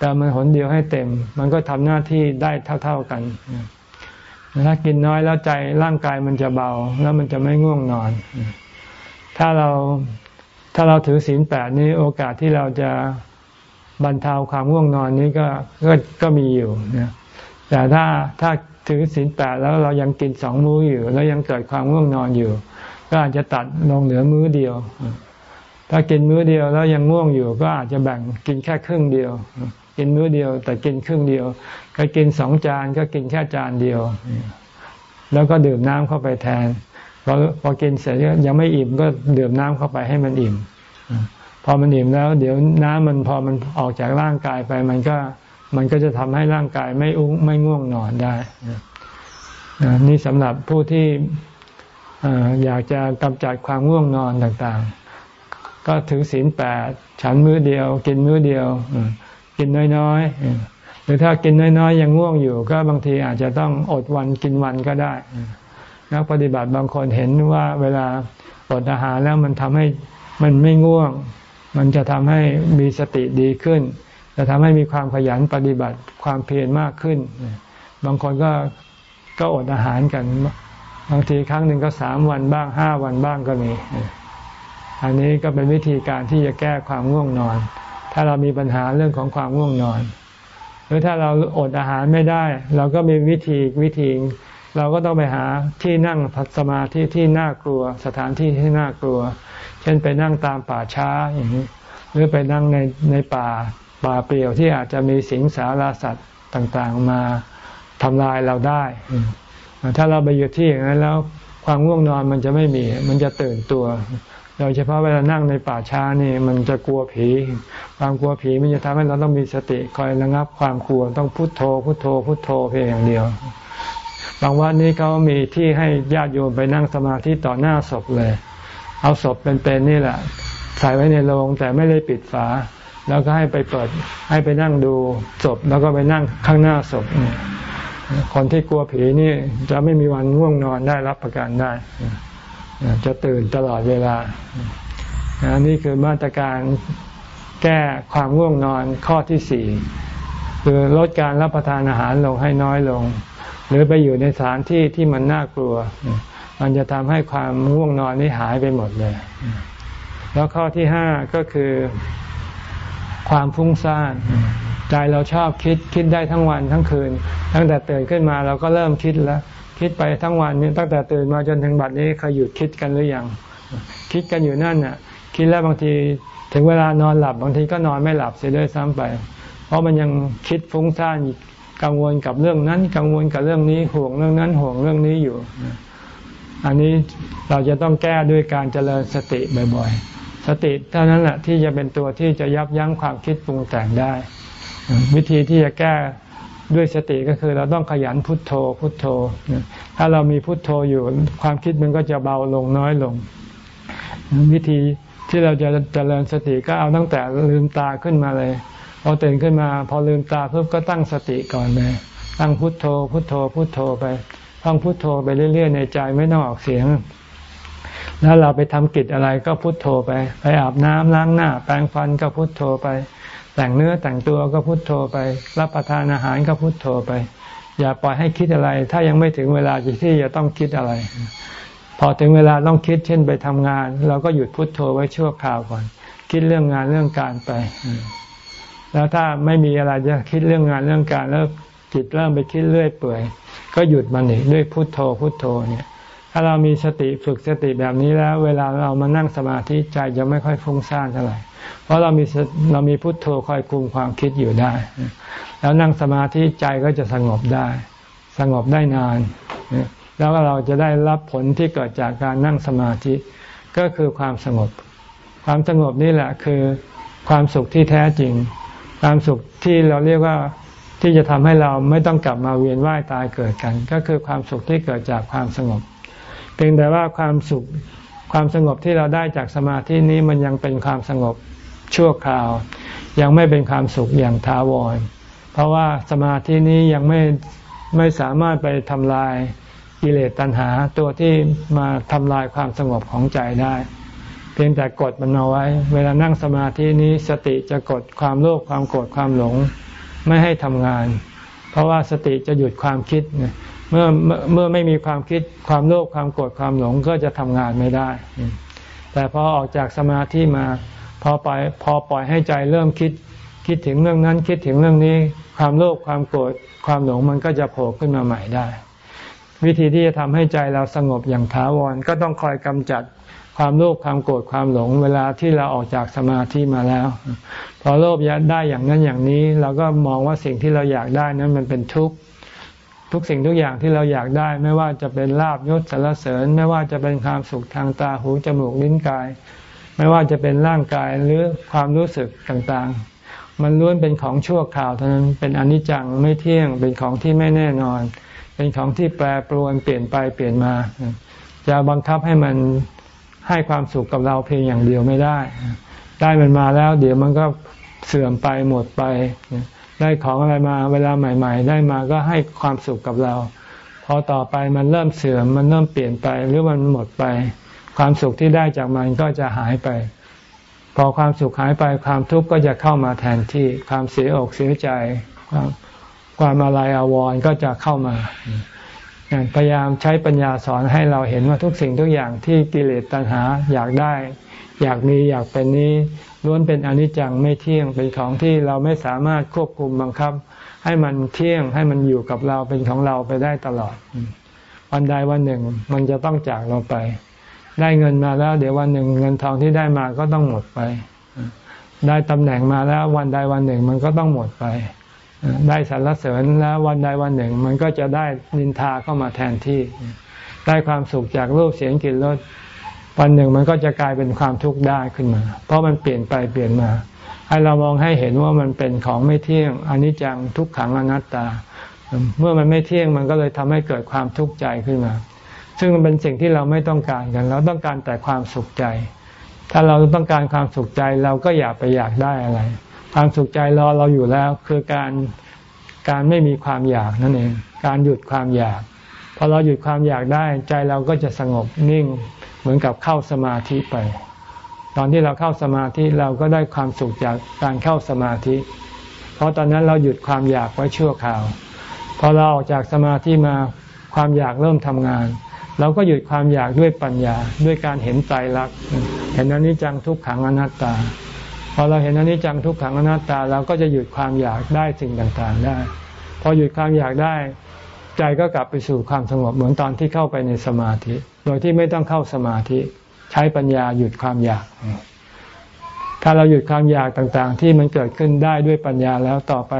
Speaker 1: เติมมันหนเดียวให้เต็ม มันก็ทำหน้าที่ได้เท่า ๆกันถ้ากินน้อยแล้วใจร่างกายมันจะเบา แล้วมันจะไม่ง่วงนอน ถ้าเราถ้าเราถือศีลแปดนี้โอกาสที่เราจะบรรเทาความง่วงนอนนี้ก็ก็ก็มีอยู่นะแต่ถ้าถ้าถือศีลแปดแล้วเรายังกินสองมื้ออยู่ แล้วยังเกิดความง่วงนอนอยู่ ก็อาจจะตัดลงเหลือมื้อเดียว ถ้ากินมื้อเดียวแล้วยังง่วงอยู่ ก็อาจจะแบ่งกินแค่ครึ่งเดียว กินมื้อเดียว แต่กินครึ่งเดียว ก็กินสองจานก็กินแค่จานเดียว แล้วก็ดื่มน้ำเข้าไปแทนพอพอกินเสร็จยังไม่อิ่มก็ดื่มน้ำเข้าไปให้มันอิ่ม พอมันอิ่มแล้ว เดี๋ยวน้ำมันพอมันออกจากร่างกายไป มันก็มันก็จะทำให้ร่างกายไม่อุ้งไม่ง่วงนอนได้นี่สำหรับผู้ที่อยากจะกำจัดความง่วงนอนต่างๆ ก็ถือศีลแปดฉันมื้อเดียว กินมื้อเดียว กินน้อยๆ หรือถ้ากินน้อยๆ ยังง่วงอยู่ ก็บางทีอาจจะต้องอดวันกินวันก็ได้ นักปฏิบัติบางคนเห็นว่าเวลาอดอาหารแล้วมันทำให้มันไม่ง่วง มันจะทำให้มีสติดีขึ้น จะทำให้มีความขยันปฏิบัติความเพียรมากขึ้น บางคนก็ก็อดอาหารกัน บางทีครั้งหนึ่งก็สามวันบ้างห้าวันบ้างก็มีอันนี้ก็เป็นวิธีการที่จะแก้ความง่วงนอน ถ้าเรามีปัญหาเรื่องของความง่วงนอน หรือถ้าเราอดอาหารไม่ได้ เราก็มีวิธีวิธี เราก็ต้องไปหาที่นั่งสมาธิที่น่ากลัว สถานที่ที่น่ากลัว เช่นไปนั่งตามป่าช้าอย่างนี้หรือไปนั่งในในป่าป่าเปลี่ยวที่อาจจะมีสิงสาราสัตว์ต่างๆมาทำลายเราได้ ถ้าเราไปอยู่ที่อย่างนั้นแล้วความง่วงนอนมันจะไม่มี มันจะตื่นตัว โดยเฉพาะเวลานั่งในป่าช้านี่มันจะกลัวผี ความกลัวผีมันจะทำให้เราต้องมีสติคอยระงับความกลัวต้องพุโทโธ พุโทโธ พุโทโธเพียงอย่างเดียว บางวัดนี้เขามีที่ให้ญาติโยมไปนั่งสมาธิต่อหน้าศพเลย เอาศพเป็นๆนี่แหละ ใส่ไว้ในโรงแต่ไม่ได้ปิดฝา แล้วก็ให้ไปเปิดให้ไปนั่งดูศพแล้วก็ไปนั่งข้างหน้าศพคนที่กลัวผีนี่จะไม่มีวันง่วงนอนได้รับประกันได้ จะตื่นตลอดเวลา นี่คือมาตรการแก้ความง่วงนอนข้อที่สี่คือลดการรับประทานอาหารลงให้น้อยลง หรือไปอยู่ในสถานที่ที่มันน่ากลัว มันจะทำให้ความง่วงนอนนี้หายไปหมดเลย แล้วข้อที่ห้าก็คือความฟุ้งซ่านใจเราชอบคิดคิดได้ทั้งวันทั้งคืน ตั้งแต่ตื่นขึ้นมาเราก็เริ่มคิดแล้ว คิดไปทั้งวันนี้ตั้งแต่ตื่นมาจนถึงบัดนี้เคยหยุดคิดกันหรือยังคิดกันอยู่นั่นน่ะ คิดแล้วบางทีถึงเวลานอนหลับบางทีก็นอนไม่หลับเสียด้วยซ้ำไป เพราะมันยังคิดฟุ้งซ่านกังวลกับเรื่องนั้น กังวลกับเรื่องนี้ห่วงเรื่องนั้นห่วงเรื่องนี้อยู่ อันนี้เราจะต้องแก้ด้วยการเจริญสติบ่อยๆ สติเท่านั้นแหละที่จะเป็นตัวที่จะยับยั้งความคิดปรุงแต่งได้ วิธีที่จะแก้ ด้วยสติก็คือเราต้องขยันพุทโธพุทโธ ถ้าเรามีพุทโธอยู่ความคิดมันก็จะเบาลงน้อยลง วิธีที่เราจะเจริญสติก็เอาตั้งแต่ลืมตาขึ้นมาเลยพอตื่นขึ้นมา พอลืมตาเพิ่มก็ตั้งสติก่อนเลยตั้งพุทโธ พุทโธ พุทโธไปท่องพุทโธไปเรื่อย ๆ ในใจไม่ต้องออกเสียง แล้วเราไปทำกิจอะไรก็พุทโธไป ไปอาบน้ำล้างหน้า แปรงฟันก็พุทโธไป แต่งเนื้อแต่งตัวก็พุทโธไป รับประทานอาหารก็พุทโธไป อย่าปล่อยให้คิดอะไร ถ้ายังไม่ถึงเวลาที่จะต้องคิดอะไร พอถึงเวลาต้องคิดเช่นไปทำงาน เราก็หยุดพุทโธไว้ชั่วคราวก่อน คิดเรื่องงานเรื่องการไป แล้วถ้าไม่มีอะไรจะคิดเรื่องงานเรื่องการแล้วจิตเริ่มไปคิดเรื่อยเปื่อย ก็หยุดมันอีกด้วยพุทโธพุทโธเนี่ย ถ้าเรามีสติฝึกสติแบบนี้แล้ว เวลาเรามานั่งสมาธิใจจะไม่ค่อยฟุ้งซ่านเท่าไหร่ เพราะเรามีเรามีพุทโธคอยคุมความคิดอยู่ได้ แล้วนั่งสมาธิใจก็จะสงบได้ สงบได้นาน แล้วเราจะได้รับผลที่เกิดจากการนั่งสมาธิ ก็คือความสงบ ความสงบนี่แหละคือความสุขที่แท้จริง ความสุขที่เราเรียกว่าที่จะทำให้เราไม่ต้องกลับมาเวียนว่ายตายเกิดกัน ก็คือความสุขที่เกิดจากความสงบ พียงแต่ว่าความสุขความสงบที่เราได้จากสมาธินี้มันยังเป็นความสงบชั่วคราว ยังไม่เป็นความสุขอย่างถาวร เพราะว่าสมาธินี้ยังไม่ไม่สามารถไปทำลายกิเลสตัณหาตัวที่มาทำลายความสงบของใจได้ เพียงแต่กดมันเอาไว้ เวลานั่งสมาธินี้สติจะกดความโลภความโกรธความหลงไม่ให้ทำงาน เพราะว่าสติจะหยุดความคิด เมื่อเมื่อไม่มีความคิดความโลภความโกรธความหลงก็จะทำงานไม่ได้ แต่พอออกจากสมาธิมาพอปล่อยพอปล่อยให้ใจเริ่มคิด คิดถึงเรื่องนั้นคิดถึงเรื่องนี้ ความโลภความโกรธความหลงมันก็จะโผล่ขึ้นมาใหม่ได้ วิธีที่จะทำให้ใจเราสงบอย่างถาวรก็ต้องคอยกำจัดความโลภความโกรธความหลงเวลาที่เราออกจากสมาธิมาแล้ว พอโลภอยากได้อย่างนั้นอย่างนี้ เราก็มองว่าสิ่งที่เราอยากได้นั้นมันเป็นทุกข์ ทุกสิ่งทุกอย่างที่เราอยากได้ ไม่ว่าจะเป็นลาบยศสรรเสริญ ไม่ว่าจะเป็นความสุขทางตาหูจมูกลิ้นกาย ไม่ว่าจะเป็นร่างกายหรือความรู้สึกต่างๆ มันล้วนเป็นของชั่วคราวเท่านั้นเป็นอนิจจังไม่เที่ยงเป็นของที่ไม่แน่นอน เป็นของที่แปรปรวนเปลี่ยนไปเปลี่ยนมา จะบังคับให้มันให้ความสุขกับเราเพียงอย่างเดียวไม่ได้ ได้มันมาแล้ว เดี๋ยวมันก็เสื่อมไปหมดไป ได้ของอะไรมาเวลาใหม่ ๆ ได้มาก็ให้ความสุขกับเรา พอต่อไปมันเริ่มเสื่อมมันเริ่มเปลี่ยนไปหรือมันหมดไป ความสุขที่ได้จากมันก็จะหายไป พอความสุขหายไปความทุกข์ก็จะเข้ามาแทนที่ความเสียอกเสียใจ ความความอะไรอาวรก็จะเข้ามาพยายามใช้ปัญญาสอนให้เราเห็นว่าทุกสิ่งทุกอย่างที่กิเลสตัณหาอยากได้ อยากมีอยากเป็นนี้ ล้วนเป็นอนิจจังไม่เที่ยงเป็นของที่เราไม่สามารถควบคุมบังคับ ให้มันเที่ยงให้มันอยู่กับเราเป็นของเราไปได้ตลอด วันใดวันหนึ่งมันจะต้องจากเราไป ได้เงินมาแล้ว เดี๋ยววันหนึ่งเงินทองที่ได้มาก็ต้องหมดไป ได้ตำแหน่งมาแล้ววันใดวันหนึ่งมันก็ต้องหมดไป ได้สรรเสริญแล้ววันใดวันหนึ่ง มันก็จะได้นินทาเข้ามาแทนที่ ได้ความสุขจากรูปเสียงกลิ่นรส วันหนึ่งมันก็จะกลายเป็นความทุกข์ได้ขึ้นมา เพราะมันเปลี่ยนไปเปลี่ยนมา ให้เรามองให้เห็นว่ามันเป็นของไม่เที่ยงอนิจจังทุกขังอนัตตา เมื่อมันไม่เที่ยงมันก็เลยทำให้เกิดความทุกข์ใจขึ้นมา ซึ่งมันเป็นสิ่งที่เราไม่ต้องการกัน เราต้องการแต่ความสุขใจ ถ้าเราต้องการความสุขใจเราก็อย่าไปอยากได้อะไร ความสุขใจรอเราอยู่แล้ว คือการการไม่มีความอยากนั่นเอง การหยุดความอยาก พอเราหยุดความอยากได้ใจเราก็จะสงบนิ่ง เหมือนกับเข้าสมาธิไป ตอนที่เราเข้าสมาธิเราก็ได้ความสุขจากการเข้าสมาธิ เพราะตอนนั้นเราหยุดความอยากไว้ชั่วคราว พอเราออกจากสมาธิมาความอยากเริ่มทำงานเราก็หยุดความอยากด้วยปัญญาด้วยการเห็นใจรักเห็นอนิจจังทุกขังอนัตตา พอเราเห็นอนิจจังทุกขังอนัตตาเราก็จะหยุดความอยากได้สิ่งต่างๆได้ พอหยุดความอยากได้ ใจก็กลับไปสู่ความสงบเหมือนตอนที่เข้าไปในสมาธิ โดยที่ไม่ต้องเข้าสมาธิ ใช้ปัญญาหยุดความอยาก ถ้าเราหยุดความอยากต่างๆ ที่มันเกิดขึ้นได้ด้วยปัญญาแล้วต่อไป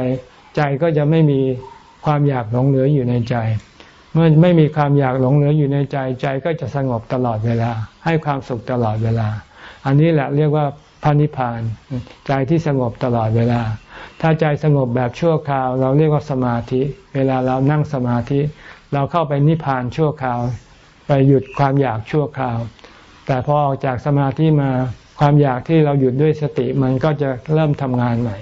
Speaker 1: ใจก็จะไม่มีความอยากหลงเหลืออยู่ในใจ เมื่อไม่มีความอยากหลงเหลืออยู่ในใจใจก็จะสงบตลอดเวลา ให้ความสุขตลอดเวลา อันนี้แหละเรียกว่าพระนิพพาน ใจที่สงบตลอดเวลา ถ้าใจสงบแบบชั่วคราว เราเรียกว่าสมาธิ เวลาเรานั่งสมาธิ เราเข้าไปนิพพานชั่วคราว ไปหยุดความอยากชั่วคราว แต่พอออกจากสมาธิมาความอยากที่เราหยุดด้วยสติมันก็จะเริ่มทำงานใหม่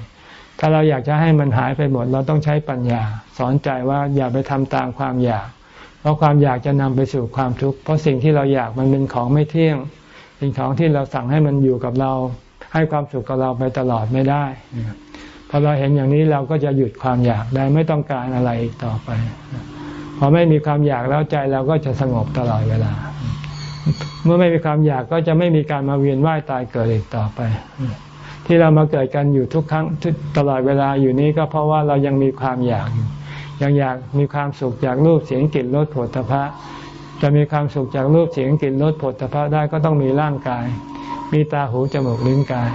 Speaker 1: ถ้าเราอยากจะให้มันหายไปหมด เราต้องใช้ปัญญา สอนใจว่าอย่าไปทำตามความอยาก เพราะความอยากจะนำไปสู่ความทุกข์ เพราะสิ่งที่เราอยากมันเป็นของไม่เที่ยงเป็นของที่เราสั่งให้มันอยู่กับเรา ให้ความสุขกับเราไปตลอดไม่ได้ พอเราเห็นอย่างนี้เราก็จะหยุดความอยากได้ไม่ต้องการอะไรต่อไป พอไม่มีความอยากแล้วใจเราก็จะสงบตลอดเวลา เมื่อไม่มีความอยากก็จะไม่มีการมาเวียนว่ายตายเกิดอีกต่อไป ที่เรามาเกิดกันอยู่ทุกครั้งตลอดเวลาอยู่นี้ก็เพราะว่าเรายังมีความอยากอยู่ยังอยากมีความสุขจากรูปเสียงกลิ่นรสผลตภะจะมีความสุขจากรูปเสียงกลิ่นรสผลตภะได้ก็ต้องมีร่างกาย มีตาหูจมูกลิ้นกาย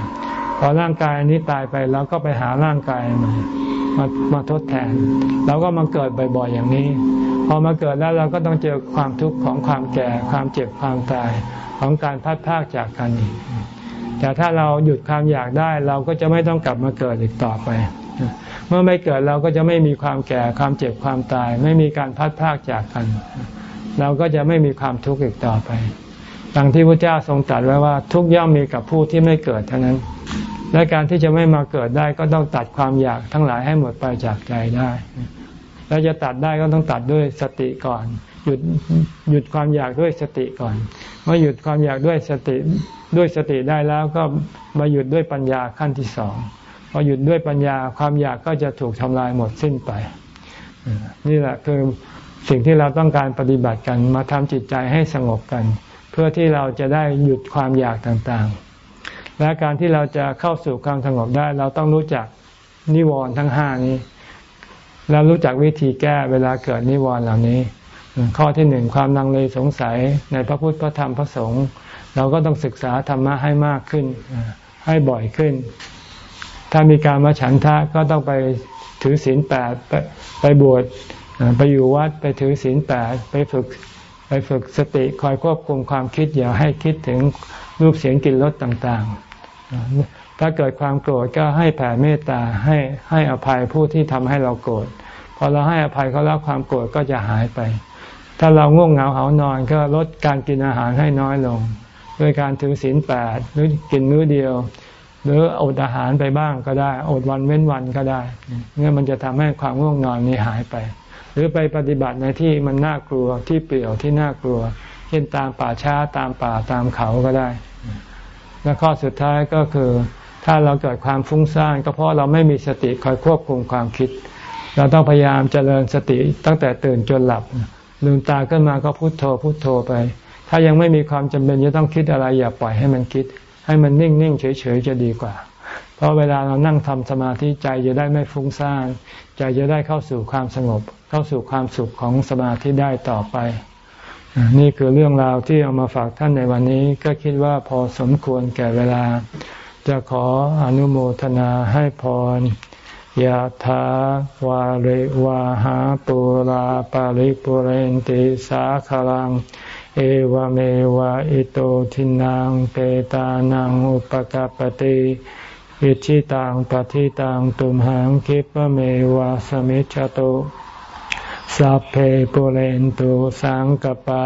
Speaker 1: พอร่างกายนี้ตายไปเราก็ไปหาร่างกายใหม่มามาทดแทน เราก็มาเกิดบ่อยๆอย่างนี้ พอมาเกิดแล้วเราก็ต้องเจอความทุกข์ของความแก่ ความเจ็บความตายของการพัดพากจากกันอีกแต่ถ้าเราหยุดความอยากได้เราก็จะไม่ต้องกลับมาเกิดอีกต่อไป เมื่อไม่เกิดเราก็จะไม่มีความแก่ความเจ็บความตาย ไม่มีการพัดพากจากกัน เราก็จะไม่มีความทุกข์อีกต่อไปดังที่พระเจ้าทรงตรัสไว้ว่าทุกย่อมมีกับผู้ที่ไม่เกิดเท่านั้น และการที่จะไม่มาเกิดได้ก็ต้องตัดความอยากทั้งหลายให้หมดไปจากใจได้ แล้วจะตัดได้ก็ต้องตัดด้วยสติก่อน หยุดหยุดความอยากด้วยสติก่อน เมื่อหยุดความอยากด้วยสติด้วยสติได้แล้วก็มาหยุดด้วยปัญญาขั้นที่สองพอหยุดด้วยปัญญาความอยากก็จะถูกทำลายหมดสิ้นไป นี่แหละคือสิ่งที่เราต้องการปฏิบัติกันมาทำจิตใจให้สงบกัน เพื่อที่เราจะได้หยุดความอยากต่างๆ และการที่เราจะเข้าสู่ความสงบได้ เราต้องรู้จักนิวรณ์ทั้งห้านี้ แล้วรู้จักวิธีแก้เวลาเกิดนิวรณ์เหล่านี้ ข้อที่หนึ่งความนังเลสงสัยในพระพุทธพระธรรมพระสงฆ์เราก็ต้องศึกษาธรรมะให้มากขึ้น ให้บ่อยขึ้น ถ้ามีการมาฉันทะก็ต้องไปถือศีลแปดไปบวชไปอยู่วัดไปถือศีลแปดไปฝึกไปฝึกสติคอยควบคุมความคิดอย่าให้คิดถึงรูปเสียงกลิ่นรสต่างๆ ถ้าเกิดความโกรธก็ให้แผ่เมตตาให้ให้อภัยผู้ที่ทำให้เราโกรธพอเราให้อภัยเขาแล้วความโกรธก็จะหายไป ถ้าเราง่วงเหงาเหานอนก็ลดการกินอาหารให้น้อยลง โดยการถือศีลแปดหรือกินมื้อเดียว หรืออดอาหารไปบ้างก็ได้ อดวันเว้นวันก็ได้เนี่ยมันจะทำให้ความง่วงนอนนี้หายไป หรือไปปฏิบัติในที่มันน่ากลัวที่เปลี่ยวที่น่ากลัว เช่นตามป่าช้าตามป่าตามเขาก็ได้ และข้อสุดท้ายก็คือ ถ้าเราเกิดความฟุ้งซ่านก็เพราะเราไม่มีสติคอยควบคุมความคิด เราต้องพยายามเจริญสติตั้งแต่ตื่นจนหลับ ลืมตาขึ้นมาก็พุโทโธพุโทโธไป ถ้ายังไม่มีความจำเป็นจะต้องคิดอะไรอย่าปล่อยให้มันคิด ให้มันนิ่งนิ่งเฉยๆจะดีกว่า เพราะเวลาเรานั่งทำสมาธิใจจะได้ไม่ฟุ้งซ่านใจจะได้เข้าสู่ความสงบ เข้าสู่ความสุขของสมาธิได้ต่อไปนี่คือเรื่องราวที่เอามาฝากท่านในวันนี้ ก็คิดว่าพอสมควรแก่เวลา จะขออนุโมทนาให้พรยะถาวาริวาหาปุราปาริปุเรนติสาคลัง เอวเมวะอิโตทินังเปตานังอุปกปติอิชิตังปฏิตังตุมหังคิปเมวะสมิจจตุสัพเพปุเรนตุสังกปา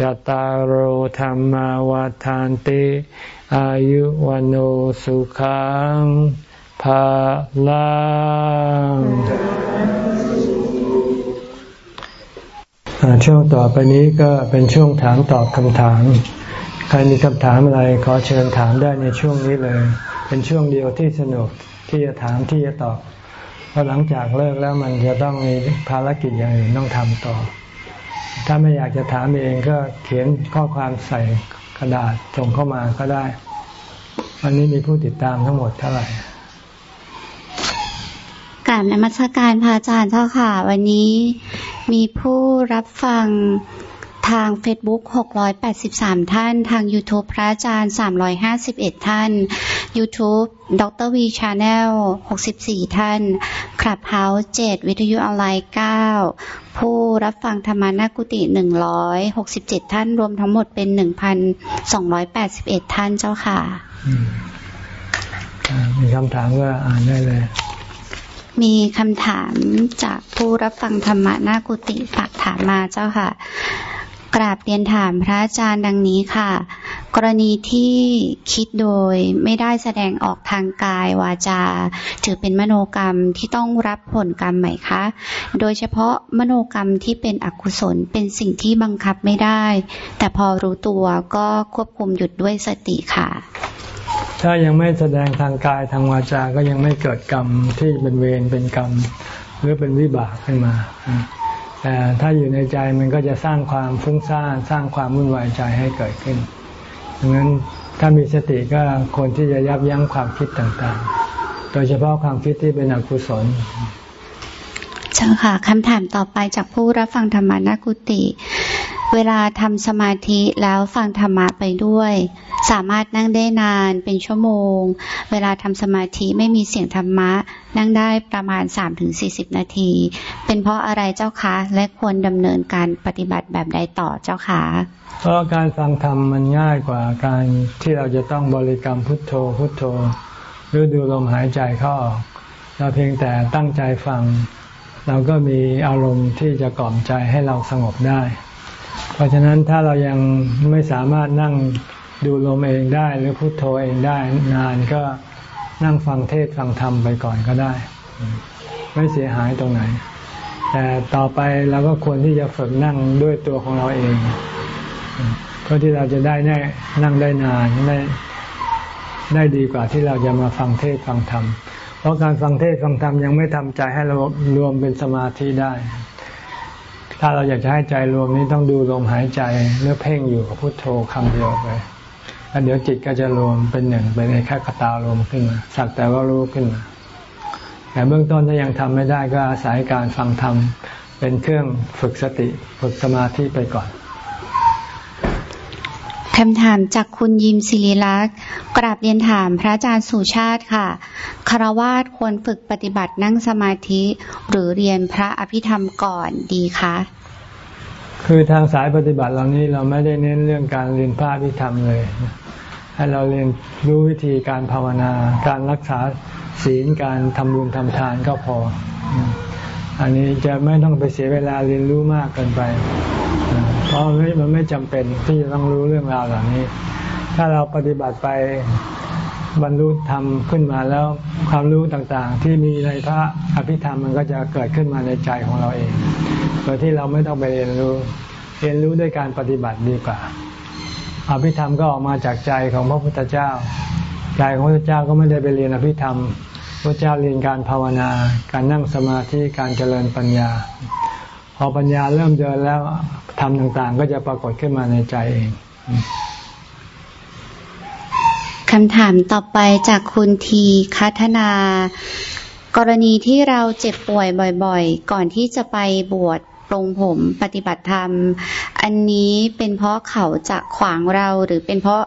Speaker 1: จตารโหธรรมวาทานติ อายุวันโอสุขังภาลังช่วงต่อไปนี้ก็เป็นช่วงถามตอบคำถาม ใครมีคำถามอะไรขอเชิญถามได้ในช่วงนี้เลย เป็นช่วงเดียวที่สนุกที่จะถามที่จะตอบ เพราะหลังจากเลิกแล้วมันจะต้องมีภารกิจอย่างอื่นต้องทำต่อ ถ้าไม่อยากจะถามเองก็เขียนข้อความใส่กระดาษส่งเข้ามาก็ได้ วันนี้มีผู้ติดตามทั้งหมดเท่าไหร่
Speaker 2: กราบนมัสการพระอาจารย์เจ้าค่ะ วันนี้มีผู้รับฟัง ทาง Facebook 683 ท่าน ทาง YouTube พระอาจารย์ 351 ท่าน YouTube ดร V Channel 64 ท่าน Clubhouse 7วิทยุออนไลน์ 9 ผู้รับฟังธรรมานากุติ 167 ท่าน รวมทั้งหมดเป็น 1,281 ท่านเจ้าค่ะ
Speaker 1: มีคำถามก็อ่านได้เลย
Speaker 2: มีคำถามจากผู้รับฟังธรรมะนากุติฝากถามมาเจ้าค่ะ กราบเรียนถามพระอาจารย์ดังนี้ค่ะ กรณีที่คิดโดยไม่ได้แสดงออกทางกายวาจา ถือเป็นมโนกรรมที่ต้องรับผลกรรมไหมคะ โดยเฉพาะมโนกรรมที่เป็นอกุศลเป็นสิ่งที่บังคับไม่ได้ แต่พอรู้ตัวก็ควบคุมหยุดด้วยสติค่ะ
Speaker 1: ถ้ายังไม่แสดงทางกายทางวาจาก็ยังไม่เกิดกรรมที่เป็นเวรเป็นกรรมหรือเป็นวิบากขึ้นมา แต่ถ้าอยู่ในใจมันก็จะสร้างความฟุ้งซ่านสร้างความวุ่นวายใจให้เกิดขึ้นดังนั้นถ้ามีสติก็ควรที่จะยับยั้งความคิดต่างๆ โดยเฉพาะความคิดที่เป็นอกุศล
Speaker 2: เจ้าค่ะคำถามต่อไปจากผู้รับฟังธรรมานากุติ เวลาทำสมาธิแล้วฟังธรรมะไปด้วย สามารถนั่งได้นานเป็นชั่วโมง เวลาทำสมาธิไม่มีเสียงธรรมะ นั่งได้ประมาณ 3-40 นาที เป็นเพราะอะไรเจ้าคะ และควรดำเนินการปฏิบัติแบบใดต่อเจ้าคะ
Speaker 1: เพราะการฟังธรรมมันง่ายกว่าการที่เราจะต้องบริกรรมพุทโธพุทโธ หรือดูลมหายใจเข้าออกเราเพียงแต่ตั้งใจฟัง เราก็มีอารมณ์ที่จะกล่อมใจให้เราสงบได้ เพราะฉะนั้นถ้าเรายังไม่สามารถนั่งดูลมเองได้ หรือพุโทโธเองได้นานก็นั่งฟังเทศฟังธรรมไปก่อนก็ได้ ไม่เสียหายตรงไหน แต่ต่อไปเราก็ควรที่จะฝึกนั่งด้วยตัวของเราเองเพื่อที่เราจะได้แนั่งได้นานได้ได้ดีกว่าที่เราจะมาฟังเทศฟังธรรมเพราะการฟังเทศฟังธรรมยังไม่ทำใจให้เรารวมเป็นสมาธิได้ ถ้าเราอยากจะให้ใจรวมนี้ต้องดูลมหายใจเลือเพ่งอยู่กับพุโทโธคำเดียวไปแล้วเดี๋ยวจิตก็จะรวมเป็นหนึ่งเป็นแค่กตารวมขึ้นมาสักแต่ว่ารู้ขึ้นมาแต่เบื้องต้นถ้ายังทำไม่ได้ก็อาศัยการฟังธรรมเป็นเครื่องฝึกสติฝึกสมาธิไปก่อน
Speaker 2: คำถามจากคุณยิมศิริลักษ์กราบเรียนถามพระอาจารย์สุชาติค่ะคารวาสควรฝึกปฏิบัตินั่งสมาธิ หรือเรียนพระอภิธรรมก่อนดีคะ
Speaker 1: คือทางสายปฏิบัติเรานี้เราไม่ได้เน้นเรื่องการเรียนพระอภิธรรมเลย ให้เราเรียนรู้วิธีการภาวนา การรักษาศีลการทำบุญทำทานก็พอ อันนี้จะไม่ต้องไปเสียเวลาเรียนรู้มากเกินไป เพราะมันไม่มันไม่จำเป็นที่จะต้องรู้เรื่องราวเหล่านี้ ถ้าเราปฏิบัติไปบรรลุธรรมขึ้นมาแล้วความรู้ต่างๆ ที่มีในพระอภิธรรมมันก็จะเกิดขึ้นมาในใจของเราเองโดยที่เราไม่ต้องไปเรียนรู้ เรียนรู้ด้วยการปฏิบัติดีกว่า อภิธรรมก็ออกมาจากใจของพระพุทธเจ้า ใจของพระพุทธเจ้าก็ไม่ได้ไปเรียนอภิธรรม พระเจ้าเรียนการภาวนา การนั่งสมาธิการเจริญปัญญา พอปัญญาเริ่มเดินแล้วธรรมต่างๆ ก็จะปรากฏขึ้นมาในใจเอง
Speaker 2: คำถามต่อไปจากคุณทีคัฒนากรณีที่เราเจ็บป่วยบ่อยๆ ก่อนที่จะไปบวชปรงผมปฏิบัติธรรม อันนี้เป็นเพราะเขาจะขวางเราหรือเป็นเพราะ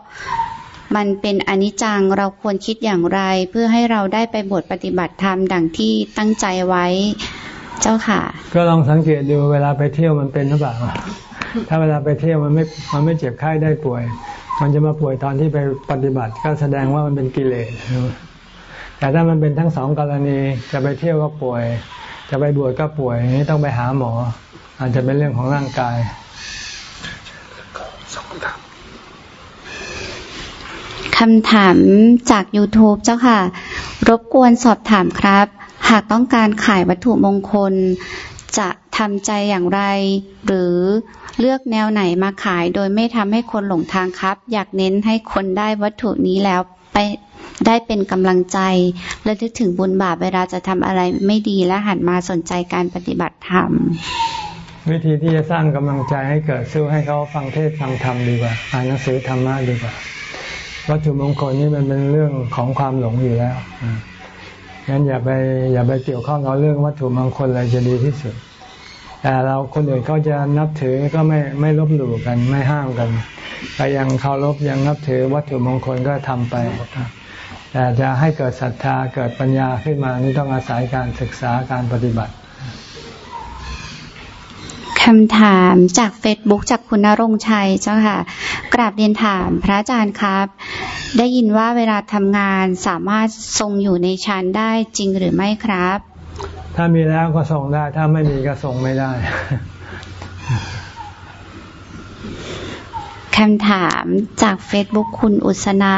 Speaker 2: มันเป็นอนิจจังเราควรคิดอย่างไร เพื่อให้เราได้ไปบวชปฏิบัติธรรมดังที่ตั้งใจไว้เจ้าค่ะ
Speaker 1: ก็ลองสังเกตดูเวลาไปเที่ยวมันเป็นหรือเปล่าถ้าเวลาไปเที่ยวมันไม่มันไม่เจ็บไข้ได้ป่วย มันจะมาป่วยตอนที่ไปปฏิบัติก็แสดงว่ามันเป็นกิเลสแต่ถ้ามันเป็นทั้งสองกรณีจะไปเที่ยวก็ป่วย จะไปบวชก็ป่วยนี้ต้องไปหาหมอ อาจจะเป็นเรื่องของร่างกาย
Speaker 2: คำถาม คำถามจาก YouTube เจ้าค่ะ รบกวนสอบถามครับ หากต้องการขายวัตถุมงคล จะทำใจอย่างไร หรือเลือกแนวไหนมาขาย โดยไม่ทำให้คนหลงทางครับ อยากเน้นให้คนได้วัตถุนี้แล้วไปได้เป็นกำลังใจ และทึกถึงบุญบาปเวลาจะทำอะไรไม่ดีและหันมาสนใจการปฏิบัติธรรม
Speaker 1: วิธีที่จะสร้างกำลังใจให้เกิดสู้ให้เขาฟังเทศฟังธรรมดีกว่า อ่านหนังสือธรรมะดีกว่า วัตถุมงคลนี่มันเป็นเรื่องของความหลงอยู่แล้วงั้นอย่าไปอย่าไปเกี่ยวข้องกับเรื่องวัตถุมงคลอะไรจะดีที่สุด แต่เราคนอื่นเขาจะนับถือก็ไม่ไม่ลบหลู่กันไม่ห้ามกันแต่ยังเคารพยังนับถือวัตถุมงคลก็ทำไป แต่จะให้เกิดศรัทธาเกิดปัญญาขึ้นมานี่ต้องอาศัยการศึกษาการปฏิบัติ
Speaker 2: คำถามจากเฟซบุ๊กจากคุณนรงชัยเจ้าค่ะ กราบเรียนถามพระอาจารย์ครับ ได้ยินว่าเวลาทำงานสามารถทรงอยู่ในฌานได้จริงหรือไม่ครับ
Speaker 1: ถ้ามีแล้วก็ทรงได้ ถ้าไม่มีก็ทรงไม่ได้
Speaker 2: คำถามจากเฟซบุ๊กคุณอุศนา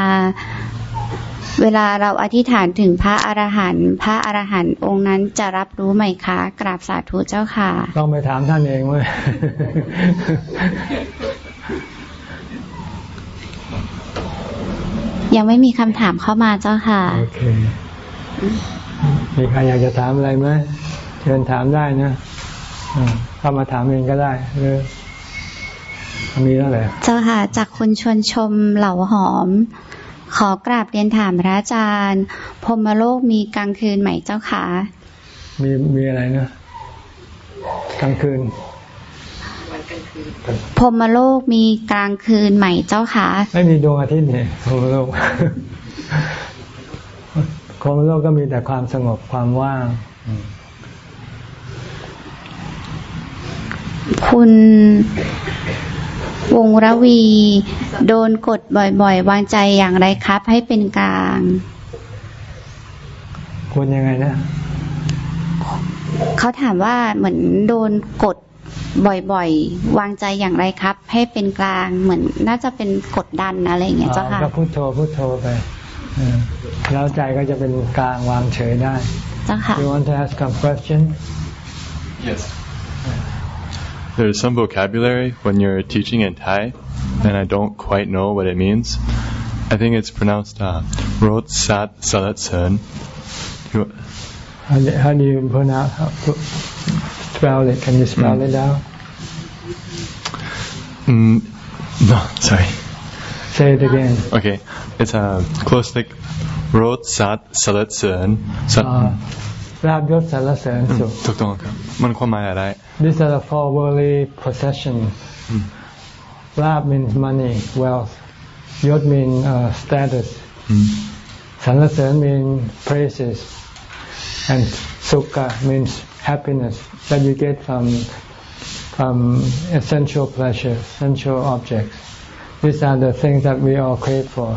Speaker 2: เวลาเราอธิษฐานถึงพระอรหันต์พระอรหันต์องค์นั้นจะรับรู้ไหมคะ กราบสาธุเจ้าค่ะ
Speaker 1: ต้องไปถามท่านเองเว้ย
Speaker 2: ยังไม่มีคำถามเข้ามาเจ้าค่ะ
Speaker 1: โอเค มีใครอยากจะถามอะไรไหมเชิญถามได้นะเข้ามาถามเองก็ได้หรือมีแล้วแหละ
Speaker 2: เจ้าค่ะ จากคุณชวนชมเหล่าหอม ขอกราบเรียนถามพระอาจารย์พรมโลกมีกลางคืนไหมเจ้าคะ
Speaker 1: มีมีอะไรนะกลางคืน
Speaker 2: พรมโลกมีกลางคืนไหมเจ้าคะ
Speaker 1: ไม่มีดวงอาทิตย์เนี่ยพรมโลกพรมโลกก็มีแต่ความสงบความว่าง
Speaker 2: คุณ วงระวี โดนกดบ่อยๆ วางใจอย่างไรครับ ให้เป็นกลาง
Speaker 1: ควรยังไงนะ
Speaker 2: เขาถามว่าเหมือนโดนกดบ่อยๆ วางใจอย่างไรครับ ให้เป็นกลางเหมือนน่าจะเป็นกดดันอะไรอย่างเงี้ยเจ้าค่ะ
Speaker 1: ก็พุโทโธพุโทโธไปแล้วใจก็จะเป็นกลางวางเฉยได้
Speaker 2: เจ้าค่ะ
Speaker 1: You want to ask a question
Speaker 3: Yes there's some vocabulary when you're teaching in Thai, and I don't quite know what it means. I think it's pronounced uh, Rot Sat Salat Sun.
Speaker 1: How, how do you pronounce how, spell it? Can you spell mm. it out?
Speaker 3: Mm, no, sorry.
Speaker 1: Say it again.
Speaker 3: Okay, it's a uh, close like Rot Sat Salat Sun. Uh,
Speaker 1: ลาบยศสารเสริญสุข
Speaker 3: ถูกต้องครับมันความหมายอะไร
Speaker 1: These are the four worldly possession ลาบ means money wealth Yod mean uh, status.
Speaker 3: Mm.
Speaker 1: Sanlasan mean praises. And Sukha means happiness that you get from from essential pleasures, sensual objects. These are the things that we all crave for,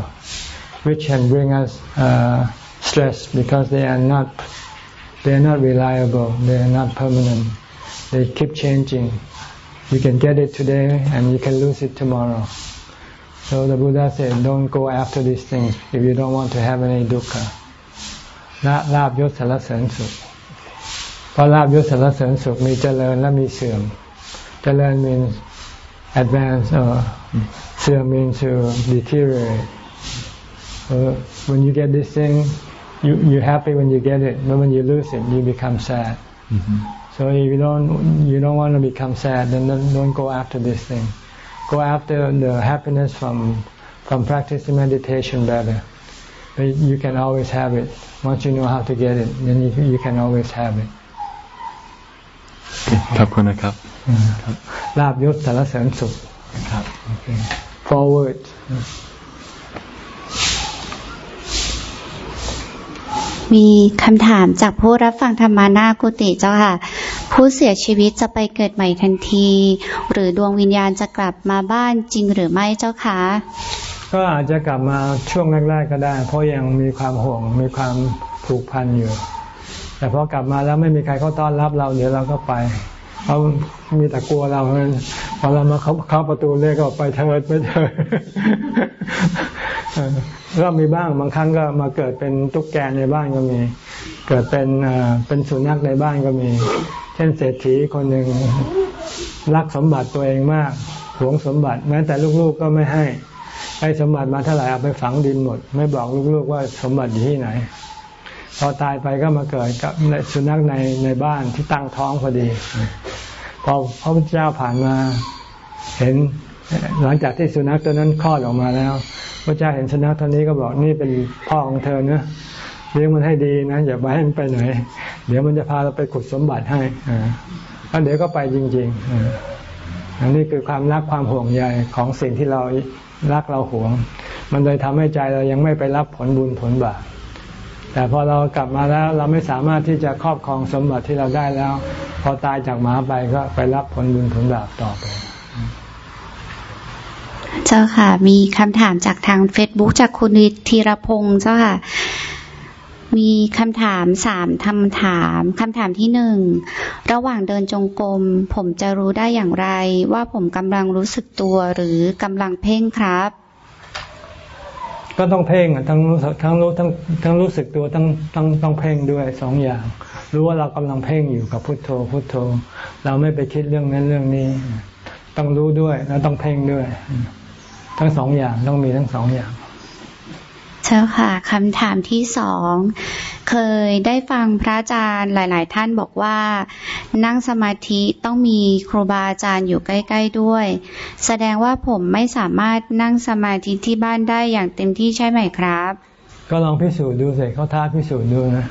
Speaker 1: which can bring us uh, stress because they are not they are not reliable, they are not permanent. They keep changing. You can get it today and you can lose it tomorrow. So the Buddha said, don't go after these things if you don't want to have any dukkha. ละลาบยศสารเสริญสุขเพราะลาบยศสารเสริญสุขมีเจริญและมีเสื่อม เจริญ means advance or เสื่อม means to deteriorate uh, when you get this thing you you happy when you get it but when you lose it you become sad
Speaker 3: Mm-hmm.
Speaker 1: so if you don't you don't want to become sad then don't, don't go after this thing go after the happiness from from practicing meditation better but you can always have it once you know how to get it then you, you can always have it
Speaker 3: ขอบคุณนะครับ
Speaker 1: ลาบยศสารเสริญสุข
Speaker 3: ครับ
Speaker 1: forward
Speaker 2: มีคำถามจากผู้รับฟังธรรมานากุติเจ้าค่ะ ผู้เสียชีวิตจะไปเกิดใหม่ทันที หรือดวงวิญญาณจะกลับมาบ้านจริงหรือไม่เจ้าคะ
Speaker 1: ก็อาจจะกลับมาช่วงแรกๆก็ได้ เพราะยังมีความห่วงมีความผูกพันอยู่ แต่พอกลับมาแล้วไม่มีใครเขาต้อนรับเราเดี๋ยวเราก็ไปเขามีแต่กลัวเราเนั้นพอเรามาเขาเข้าประตูเรียกก็ไปเถิดไปเถิด ก็มีบ้างบางครั้งก็มาเกิดเป็นตุ๊กแกในบ้านก็มี เกิดเป็นเป็นสุนัขในบ้านก็มี เช่นเศรษฐีคนหนึ่งรักสมบัติตัวเองมากหวงสมบัติแม้แต่ลูกๆก็ไม่ให้ให้สมบัติมาเท่าไหร่เอาไปฝังดินหมด ไม่บอกลูกๆว่าสมบัติอยู่ที่ไหน พอตายไปก็มาเกิดกับสุนัขในในบ้านที่ตั้งท้องพอดีพอพระพุทธเจ้าผ่านมาเห็นหลังจากที่สุนัขตัวนั้นคลอดออกมาแล้ว พระเจ้าเห็นสุนัขตัวนี้ก็บอกนี่เป็นพ่อของเธอเนะเลี้ยงมันให้ดีนะอย่าไปให้มันไปไหน เดี๋ยวมันจะพาเราไปขุดสมบัติให้อ่าแล้วเดี๋ยวก็ไปจริงๆอันนี้คือความรักความห่วงใยของสิ่งที่เรารักเราหวง มันเลยทำให้ใจเรายังไม่ไปรับผลบุญผลบาปแต่พอเรากลับมาแล้วเราไม่สามารถที่จะครอบครองสมบัติที่เราได้แล้ว พอตายจากหมาไปก็ไปรับผลบุญผลบาปต่อไป
Speaker 2: จ้าค่ะ มีคำถามจากทาง Facebook จากคุณธีรพงศ์เจ้าค่ะ มีคำถามสามคำถามคำถามที่หนึ่ง ระหว่างเดินจงกรมผมจะรู้ได้อย่างไร ว่าผมกำลังรู้สึกตัวหรือกำลังเพ่งครับ
Speaker 1: ก็ต้องเพ่งทั้งรู้ทั้งรู้ทั้งทั้งรู้สึกตัวทั้งต้งต้องเพ่งด้วยสองอย่าง รู้ว่าเรากำลังเพ่งอยู่กับพุทโธ พุทโธ เราไม่ไปคิดเรื่องนั้นเรื่องนี้ต้องรู้ด้วยแล้วต้องเพ่งด้วย ทั้งสองอย่างต้องมีทั้งสองอย่าง
Speaker 2: เจ้าค่ะคำถามที่สองเคยได้ฟังพระอาจารย์หลาย ๆ ท่านบอกว่า นั่งสมาธิต้องมีครูบาอาจารย์อยู่ใกล้ ๆ ด้วย แสดงว่าผมไม่สามารถนั่งสมาธิที่บ้านได้อย่างเต็มที่ใช่ไหมครับ
Speaker 1: ก็ลองพิสูจน์ดูสิเขาท้าพิสูจน์ดูนะ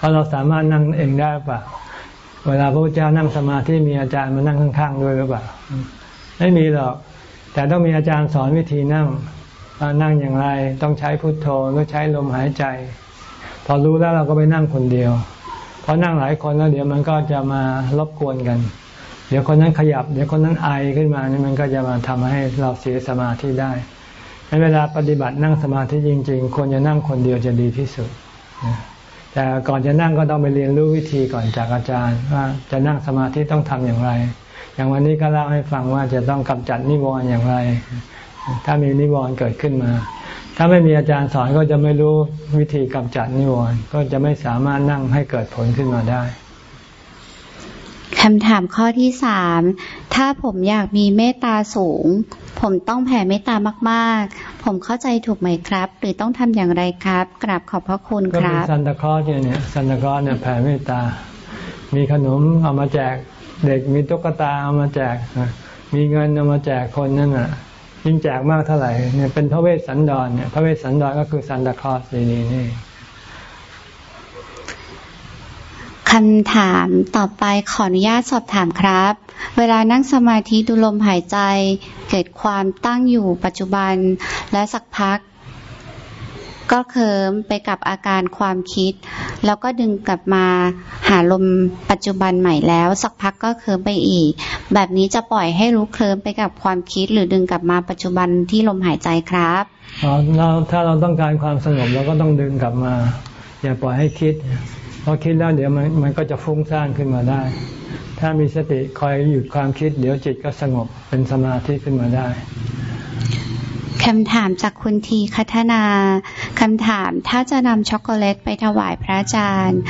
Speaker 1: ว่าเราสามารถนั่งเองได้หรือเปล่าเวลาพระพุทธเจ้านั่งสมาธิมีอาจารย์มานั่งข้าง ๆ ด้วยหรือเปล่าไม่มีหรอก แต่ต้องมีอาจารย์สอนวิธีนั่งว่านั่งอย่างไร ต้องใช้พุทโธหรือใช้ลมหายใจ พอรู้แล้วเราก็ไปนั่งคนเดียวพอนั่งหลายคนแล้วเดี๋ยวมันก็จะมารบกวนกัน เดี๋ยวคนนั้นขยับ เดี๋ยวคนนั้นไอขึ้นมานี่มันก็จะมาทำให้เราเสียสมาธิได้ในเวลาปฏิบัตินั่งสมาธิจริง ๆ ควรจะนั่งคนเดียวจะดีที่สุดแต่ก่อนจะนั่งก็ต้องไปเรียนรู้วิธีก่อนจากอาจารย์ ว่าจะนั่งสมาธิต้องทำอย่างไร อย่างวันนี้ก็เล่าให้ฟังว่าจะต้องกำจัดนิวรณ์อย่างไร ถ้ามีนิวรณ์เกิดขึ้นมา ถ้าไม่มีอาจารย์สอนก็จะไม่รู้วิธีกำจัดนิวรณ์ก็จะไม่สามารถนั่งให้เกิดผลขึ้นมาได้
Speaker 2: คำถามข้อที่สามถ้าผมอยากมีเมตตาสูง ผมต้องแผ่เมตตามากๆ ผมเข้าใจถูกไหมครับ หรือต้องทำอย่างไรครับกราบขอบพระคุณ
Speaker 1: ก็
Speaker 2: ค
Speaker 1: มี
Speaker 2: รับ
Speaker 1: ซันตาคลอสเนี่ยเนี่ยซันตาคลอสเนี่ยแผ่เมตตา มีขนมเอามาแจก เด็กมีตุ๊กตาเอามาแจก มีเงินเอามาแจกคนนั่นน่ะ ยิ่งแจกมากเท่าไหร่เนี่ยเป็นพระเวสสันดรเนี่ยพระเวสสันดรก็คือซันตาคลอสนี่นี่
Speaker 2: คำถามต่อไปขออนุญาตสอบถามครับ เวลานั่งสมาธิดูลมหายใจ เกิดความตั้งอยู่ปัจจุบันและสักพัก ก็เคิมไปกับอาการความคิด แล้วก็ดึงกลับมาหาลมปัจจุบันใหม่แล้ว สักพักก็เคิมไปอีก แบบนี้จะปล่อยให้รู้เคลิมไปกับความคิด หรือดึงกลับมาปัจจุบันที่ลมหายใจครับ
Speaker 1: เราถ้าเราต้องการความสงบเราก็ต้องดึงกลับมา อย่าปล่อยให้คิดพอคิดแล้วเดี๋ยวมันมันก็จะฟุ้งซ่านขึ้นมาได้ ถ้ามีสติคอยหยุดความคิด เดี๋ยวจิตก็สงบเป็นสมาธิขึ้นมาได้
Speaker 2: คำถามจากคุณทีคัฒนา คำถามถ้าจะนำช็อกโกแลตไปถวายพระอาจารย์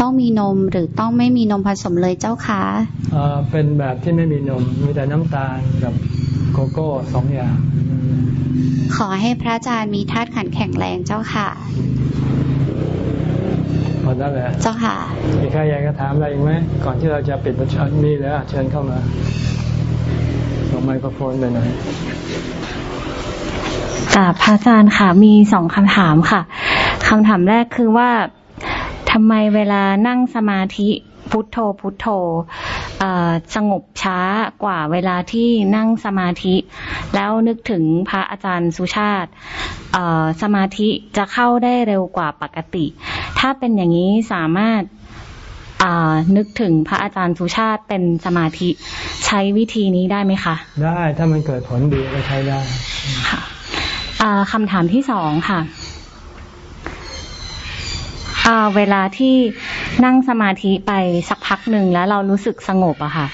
Speaker 2: ต้องมีนมหรือต้องไม่มีนมผสมเลยเจ้าคะ
Speaker 1: เป็นแบบที่ไม่มีนม มีแต่น้ำตาลกับโกโก้สองอย่าง
Speaker 2: ขอให้พระอาจารย์มีธาตุขันแข็งแรงเจ้าค่ะ
Speaker 1: หมดแล้วแหละ
Speaker 2: เจ้าค่ะ
Speaker 1: มีใครอยากจะถามอะไรอีกไหมก่อนที่เราจะปิดประชุมมีแล้วเชิญเข้ามาส่งไมโครโฟนไปหน่อย
Speaker 4: กาบพระอาจารย์ค่ะ มีสองคำถามค่ะคำถามแรกคือว่าทำไมเวลานั่งสมาธิพุทโธพุทโธสงบช้ากว่าเวลาที่นั่งสมาธิ แล้วนึกถึงพระอาจารย์สุชาติสมาธิจะเข้าได้เร็วกว่าปกติ ถ้าเป็นอย่างนี้สามารถนึกถึงพระอาจารย์สุชาติเป็นสมาธิใช้วิธีนี้ได้ไหมคะ
Speaker 1: ได้ถ้ามันเกิดผลดีก็ใช้ได้
Speaker 4: ค่ะ คำถามที่สองค่ะเวลาที่นั่งสมาธิไปสักพักหนึ่งแล้วเรารู้สึกสงบอะค่ะ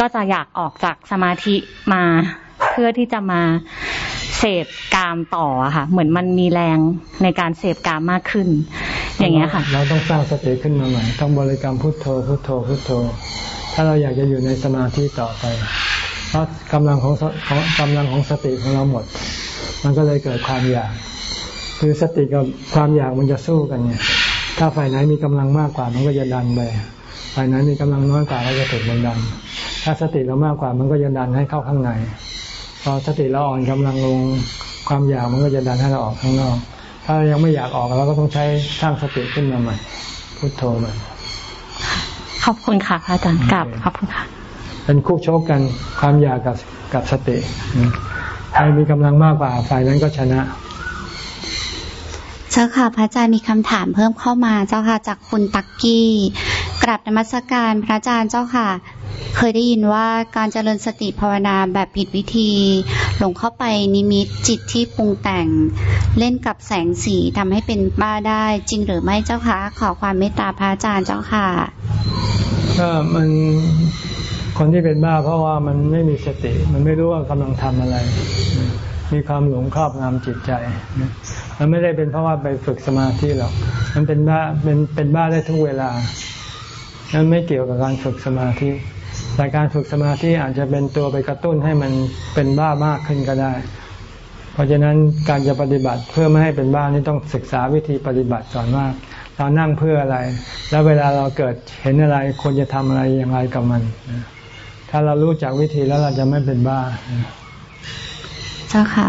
Speaker 4: ก็จะอยากออกจากสมาธิมาเพื่อที่จะมาเสพกามต่ออะค่ะ เหมือนมันมีแรงในการเสพกามมากขึ้น อย่างเงี้ยค่ะ
Speaker 1: เราต้องสร้างสติขึ้นมาใหม่ ต้องบริกรรมพุทโธพุทโธพุทโธ ถ้าเราอยากจะอยู่ในสมาธิต่อไป ราะกำลังของกำลังของสติของเราหมด มันก็เลยเกิดความอยาก คือสติกับความอยากมันจะสู้กันเนี่ยถ้าฝ่ายไหนมีกำลังมากกว่ามันก็จะดันไปฝ่ายไหนมีกำลังน้อยกว่าก็จะถูกมันดัน ถ้าสติเรามากกว่ามันก็จะดันให้เข้าข้างใน พอสติเราอ่อนกำลังลงความอยากมันก็จะดันให้เราออกข้างนอก ถ้ายังไม่อยากออกเราก็ต้องใช้สร้างสติขึ้นมาใหม่พุทโธใหม่
Speaker 4: ขอบคุณค่ะพระอาจารย์กลับขอบคุณค่ะ
Speaker 1: เป็นคู่โชกกันความอยากกับกับสติใครมีกำลังมากกว่าฝ่ายนั้นก็ชนะ
Speaker 2: เจ้าค่ะพระอาจารย์มีคำถามเพิ่มเข้ามาเจ้าค่ะจากคุณตักกี้กราบนมัสการพระอาจารย์เจ้าค่ะ เคยได้ยินว่าการเจริญสติภาวนาแบบผิดวิธี หลงเข้าไปนิมิตจิตที่ปรุงแต่ง เล่นกับแสงสีทำให้เป็นบ้าได้จริงหรือไม่เจ้าคะขอความเมตตาพระอาจารย์เจ้าค่ะ
Speaker 1: ก็มัน คนที่เป็นบ้าเพราะว่ามันไม่มีสติ มันไม่รู้ว่ากำลังทำอะไร มีความหลงครอบงำจิตใจมันไม่ได้เป็นเพราะว่าไปฝึกสมาธิหรอก มันเป็นบ้าเป็นเป็นบ้าได้ทุกเวลานั้นไม่เกี่ยวกับการฝึกสมาธิแต่การฝึกสมาธิอาจจะเป็นตัวไปกระตุ้นให้มันเป็นบ้ามากขึ้นก็ได้ เพราะฉะนั้นการจะปฏิบัติเพื่อไม่ให้เป็นบ้านี่ต้องศึกษาวิธีปฏิบัติก่อนว่าเรานั่งเพื่ออะไร แล้วเวลาเราเกิดเห็นอะไรควรจะทำอะไรอย่างไรกับมัน ถ้าเรารู้จักวิธีแล้วเราจะไม่เป็นบ้า
Speaker 2: จ้าค่ะ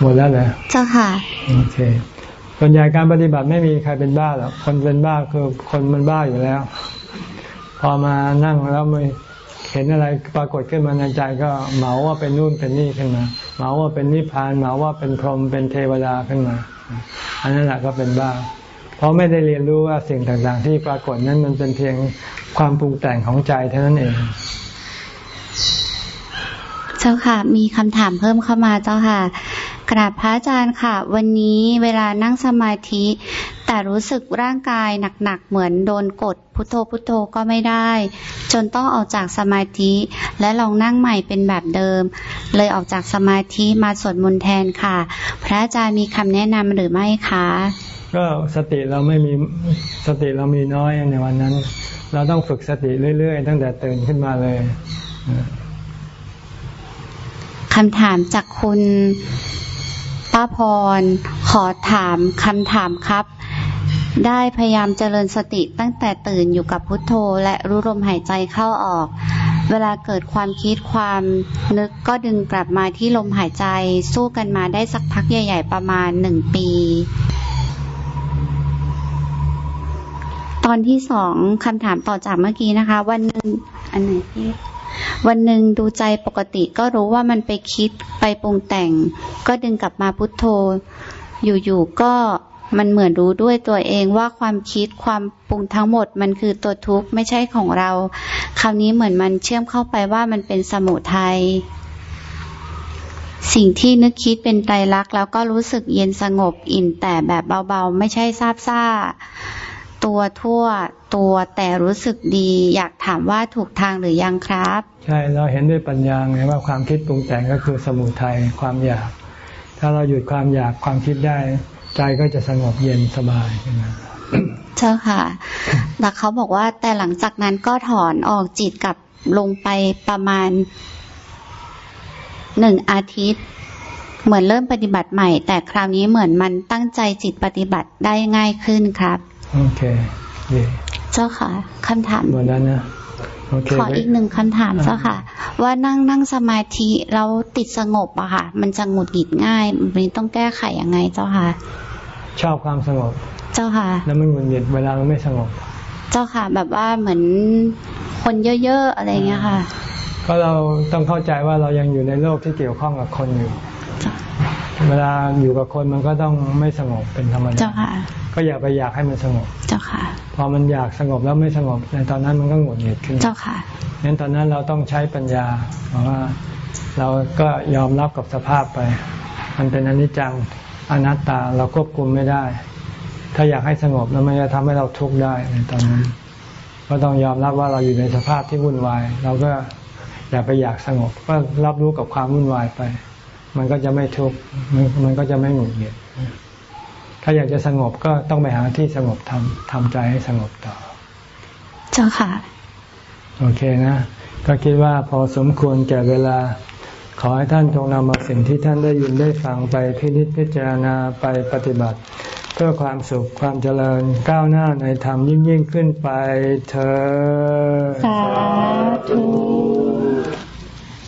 Speaker 1: หมดแล้วเหรอ
Speaker 2: เจ้าค่ะ
Speaker 1: โอเคส่วนใหญ่การปฏิบัติไม่มีใครเป็นบ้าหรอกคนเป็นบ้าคือคนมันบ้าอยู่แล้ว พอมานั่งแล้วไม่เห็นอะไรปรากฏขึ้นมาในใจก็เหมาว่าเป็นนู่นเป็นนี่ขึ้นมา เหมาว่าเป็นนิพพานเหมาว่าเป็นพรหมเป็นเทวดาขึ้นมา อันนั้นแหละก็เป็นบ้าเพ ราะไม่ได้เรียนรู้ว่าสิ่งต่างๆ ที่ปรากฏนั้นมันเป็นเพียงความปรุงแต่งของใจเท่านั้นเอง
Speaker 2: เจ้าค่ะ มีคำถามเพิ่มเข้ามาเจ้าค่ะกราบพระอาจารย์ค่ะ วันนี้เวลานั่งสมาธิ แต่รู้สึกร่างกายหนักๆเหมือนโดนกดพุทโธพุทโธก็ไม่ได้ จนต้องออกจากสมาธิ และลองนั่งใหม่เป็นแบบเดิม เลยออกจากสมาธิมาสวดมนต์แทนค่ะ พระอาจารย์มีคำแนะนำหรือไม่คะ
Speaker 1: ก็สติเราไม่มีสติเรามีน้อยในวันนั้น เราต้องฝึกสติเรื่อย ๆ ตั้งแต่ตื่นขึ้นมาเลย
Speaker 2: คำถามจากคุณป้าพร ขอถามคำถามครับ ได้พยายามเจริญสติตั้งแต่ตื่นอยู่กับพุทโธ และรู้ลมหายใจเข้าออก เวลาเกิดความคิดความนึกก็ดึงกลับมาที่ลมหายใจ สู้กันมาได้สักพักใหญ่ ๆ ประมาณหนึ่งปี ตอนที่สองคำถามต่อจากเมื่อกี้นะคะ วันหนึ่งอันไหนที่วันหนึ่งดูใจปกติก็รู้ว่ามันไปคิดไปปรุงแต่ง ก็ดึงกลับมาพุทโธ อยู่ๆก็มันเหมือนรู้ด้วยตัวเองว่าความคิดความปรุงทั้งหมดมันคือตัวทุกข์ไม่ใช่ของเรา คราวนี้เหมือนมันเชื่อมเข้าไปว่ามันเป็นสมุทัยสิ่งที่นึกคิดเป็นไตรลักษณ์แล้วก็รู้สึกเย็นสงบอิ่มแต่แบบเบาๆ ไม่ใช่ซาบซ่า ตัวทั่วตัวแต่รู้สึกดี อยากถามว่าถูกทางหรือยังครับ
Speaker 1: ใช่เราเห็นด้วยปัญญาไงว่าความคิดปรุงแต่งก็คือสมุทัยความอยาก ถ้าเราหยุดความอยากความคิดได้ ใจก็จะสงบเย็นสบายขึ้นมา
Speaker 2: เจ้าค่ะ แต่เขาบอกว่าแต่หลังจากนั้นก็ถอนออกจิตกลับลงไปประมาณหนึ่งอาทิตย์ เหมือนเริ่มปฏิบัติใหม่ แต่คราวนี้เหมือนมันตั้งใจจิตปฏิบัติได้ง่ายขึ้นครับ
Speaker 1: โอเคดี
Speaker 2: เจ้าค่ะคำถาม
Speaker 1: หมดแล้วนะโอเค
Speaker 2: ขออีกหนึ่งคำถามเจ้าค่ะ ว่านั่งนั่งสมาธิแล้วติดสงบอะค่ะ มันจะหงุดหงิดง่ายมันต้องแก้ไขยังไงเจ้าค่ะ
Speaker 1: ชอบความสงบ
Speaker 2: เจ้าค่ะ
Speaker 1: แล้วมันหงุดหงิดเวลามันไม่สงบ
Speaker 2: เจ้าค่ะ แบบว่าเหมือนคนเยอะๆอะไรเงี้ยค่ะ
Speaker 1: ก็เราต้องเข้าใจว่าเรายังอยู่ในโลกที่เกี่ยวข้องกับคนอยู่
Speaker 2: เจ้า
Speaker 1: เวลาอยู่กับคนมันก็ต้องไม่สงบเป็นธรรม
Speaker 2: เจ้า
Speaker 1: ดา
Speaker 2: ค่ะ
Speaker 1: ก็อย่าไปอยากให้มันสงบ
Speaker 2: เจ้าค่ะ
Speaker 1: พอมันอยากสงบแล้วไม่สงบในตอนนั้นมันก็หงุดหงิดขึ้น
Speaker 2: เจ้าค่ะ
Speaker 1: งั้นตอนนั้นเราต้องใช้ปัญญาเพราะว่าเราก็ยอมรับกับสภาพไป มันเป็นอนิจจังอนัตตาเราควบคุมไม่ได้ ถ้าอยากให้สงบแล้วมันจะทำให้เราทุกข์ได้ในตอนนั้นก็ต้องยอมรับว่าเราอยู่ในสภาพที่วุ่นวาย เราก็อย่าไปอยากสงบ ก็รับรู้กับความวุ่นวายไป มันก็จะไม่ทุกข์มันมันก็จะไม่หงุดหงิด ถ้าอยากจะสงบก็ต้องไปหาที่สงบทำทำใจให้สงบต่อ
Speaker 2: เจ้าค่ะ
Speaker 1: โอเคนะ ก็คิดว่าพอสมควรแก่เวลา ขอให้ท่านจงนำเอาสิ่งที่ท่านได้ยินได้ฟังไปพินิจพิจารณาไปปฏิบัติ เพื่อความสุขความเจริญก้าวหน้าในธรรมยิ่งยิ่งขึ้นไปเธอ
Speaker 2: สาธุ